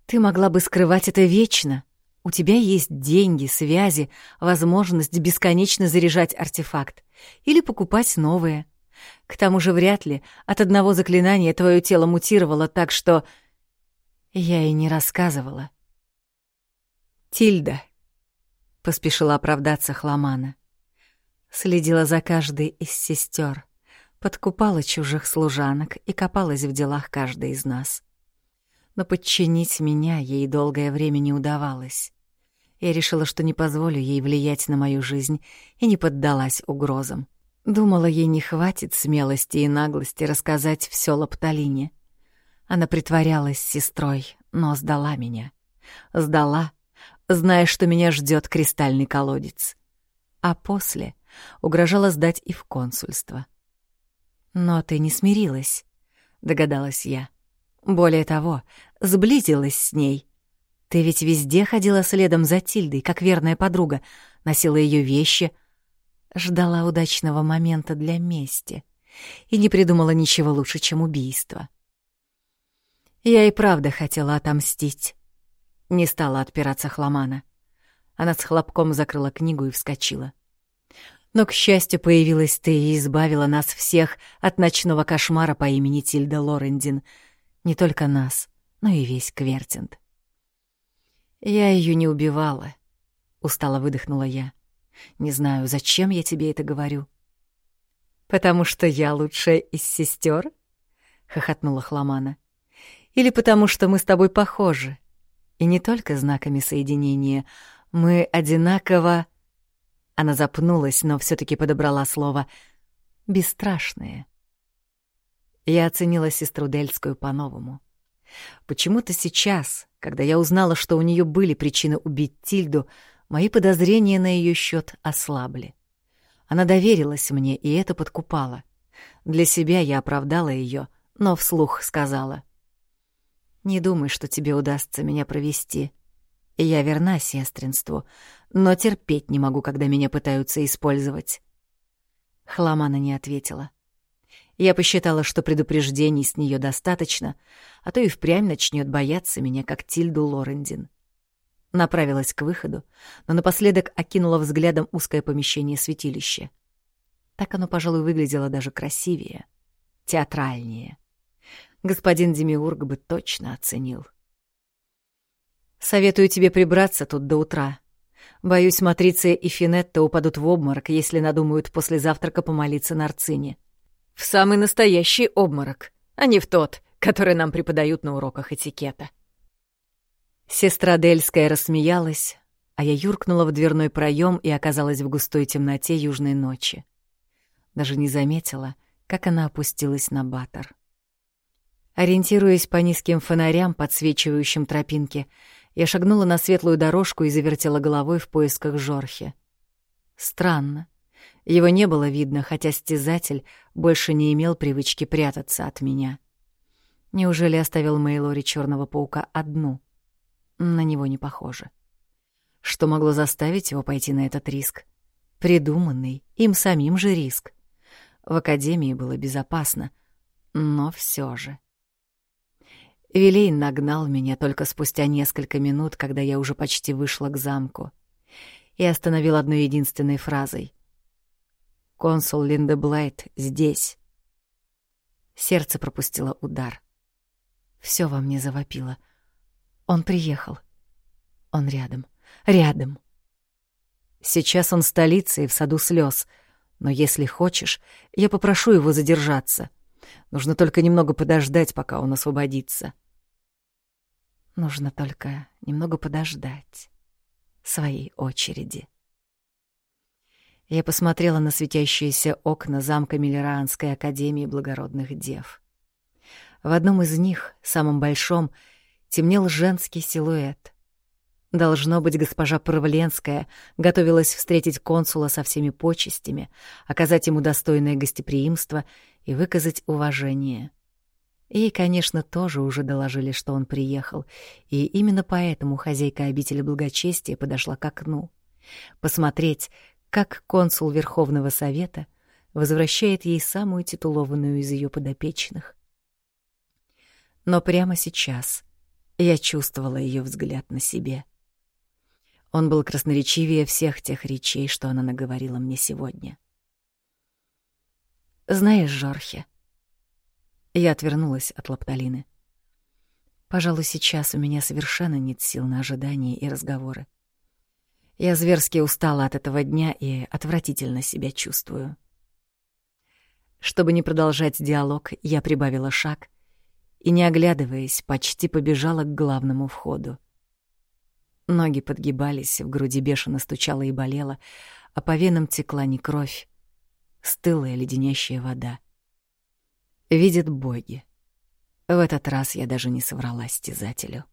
Ты могла бы скрывать это вечно. У тебя есть деньги, связи, возможность бесконечно заряжать артефакт или покупать новые. К тому же вряд ли от одного заклинания твое тело мутировало так, что... Я и не рассказывала. «Тильда», — поспешила оправдаться Хламана. Следила за каждой из сестер, подкупала чужих служанок и копалась в делах каждой из нас. Но подчинить меня ей долгое время не удавалось. Я решила, что не позволю ей влиять на мою жизнь, и не поддалась угрозам. Думала, ей не хватит смелости и наглости рассказать всё Лапталине. Она притворялась сестрой, но сдала меня. Сдала, зная, что меня ждёт кристальный колодец. А после угрожала сдать и в консульство. «Но ты не смирилась», — догадалась я. «Более того, сблизилась с ней. Ты ведь везде ходила следом за Тильдой, как верная подруга, носила её вещи — ждала удачного момента для мести и не придумала ничего лучше, чем убийство. Я и правда хотела отомстить. Не стала отпираться Хламана. Она с хлопком закрыла книгу и вскочила. Но, к счастью, появилась ты и избавила нас всех от ночного кошмара по имени Тильда Лорендин. Не только нас, но и весь Квертинд. Я ее не убивала, — устало выдохнула я. Не знаю, зачем я тебе это говорю. Потому что я лучшая из сестер? хохотнула Хламана. Или потому что мы с тобой похожи? И не только знаками соединения. Мы одинаково... Она запнулась, но все таки подобрала слово «бесстрашные». Я оценила сестру Дельскую по-новому. Почему-то сейчас, когда я узнала, что у нее были причины убить Тильду, мои подозрения на ее счет ослабли. Она доверилась мне, и это подкупало. Для себя я оправдала ее, но вслух сказала. «Не думай, что тебе удастся меня провести. Я верна сестринству, но терпеть не могу, когда меня пытаются использовать». Хламана не ответила. Я посчитала, что предупреждений с нее достаточно, а то и впрямь начнет бояться меня, как Тильду Лорендин. Направилась к выходу, но напоследок окинула взглядом узкое помещение святилища. Так оно, пожалуй, выглядело даже красивее, театральнее. Господин Демиург бы точно оценил. «Советую тебе прибраться тут до утра. Боюсь, Матриция и Финетта упадут в обморок, если надумают после завтрака помолиться на Арцине. В самый настоящий обморок, а не в тот, который нам преподают на уроках этикета». Сестра Дельская рассмеялась, а я юркнула в дверной проем и оказалась в густой темноте южной ночи. Даже не заметила, как она опустилась на батор. Ориентируясь по низким фонарям, подсвечивающим тропинки, я шагнула на светлую дорожку и завертела головой в поисках Жорхи. Странно. Его не было видно, хотя стязатель больше не имел привычки прятаться от меня. Неужели оставил Мейлори черного паука одну? На него не похоже. Что могло заставить его пойти на этот риск? Придуманный, им самим же риск. В академии было безопасно, но все же. Вилейн нагнал меня только спустя несколько минут, когда я уже почти вышла к замку, и остановил одной единственной фразой. «Консул Линда Блайт здесь». Сердце пропустило удар. Все во мне завопило. Он приехал. Он рядом. Рядом. Сейчас он в столице и в саду слез. Но если хочешь, я попрошу его задержаться. Нужно только немного подождать, пока он освободится. — Нужно только немного подождать своей очереди. Я посмотрела на светящиеся окна замка Миллеранской академии благородных дев. В одном из них, самом большом, темнел женский силуэт. Должно быть, госпожа Правленская готовилась встретить консула со всеми почестями, оказать ему достойное гостеприимство и выказать уважение. Ей, конечно, тоже уже доложили, что он приехал, и именно поэтому хозяйка обители благочестия подошла к окну. Посмотреть, как консул Верховного Совета возвращает ей самую титулованную из ее подопечных. Но прямо сейчас я чувствовала ее взгляд на себе. Он был красноречивее всех тех речей, что она наговорила мне сегодня. «Знаешь, Жорхе», я отвернулась от лапталины. Пожалуй, сейчас у меня совершенно нет сил на ожидания и разговоры. Я зверски устала от этого дня и отвратительно себя чувствую. Чтобы не продолжать диалог, я прибавила шаг и, не оглядываясь, почти побежала к главному входу. Ноги подгибались, в груди бешено стучало и болело, а по венам текла не кровь, стылая леденящая вода видят боги. В этот раз я даже не соврала стязателю.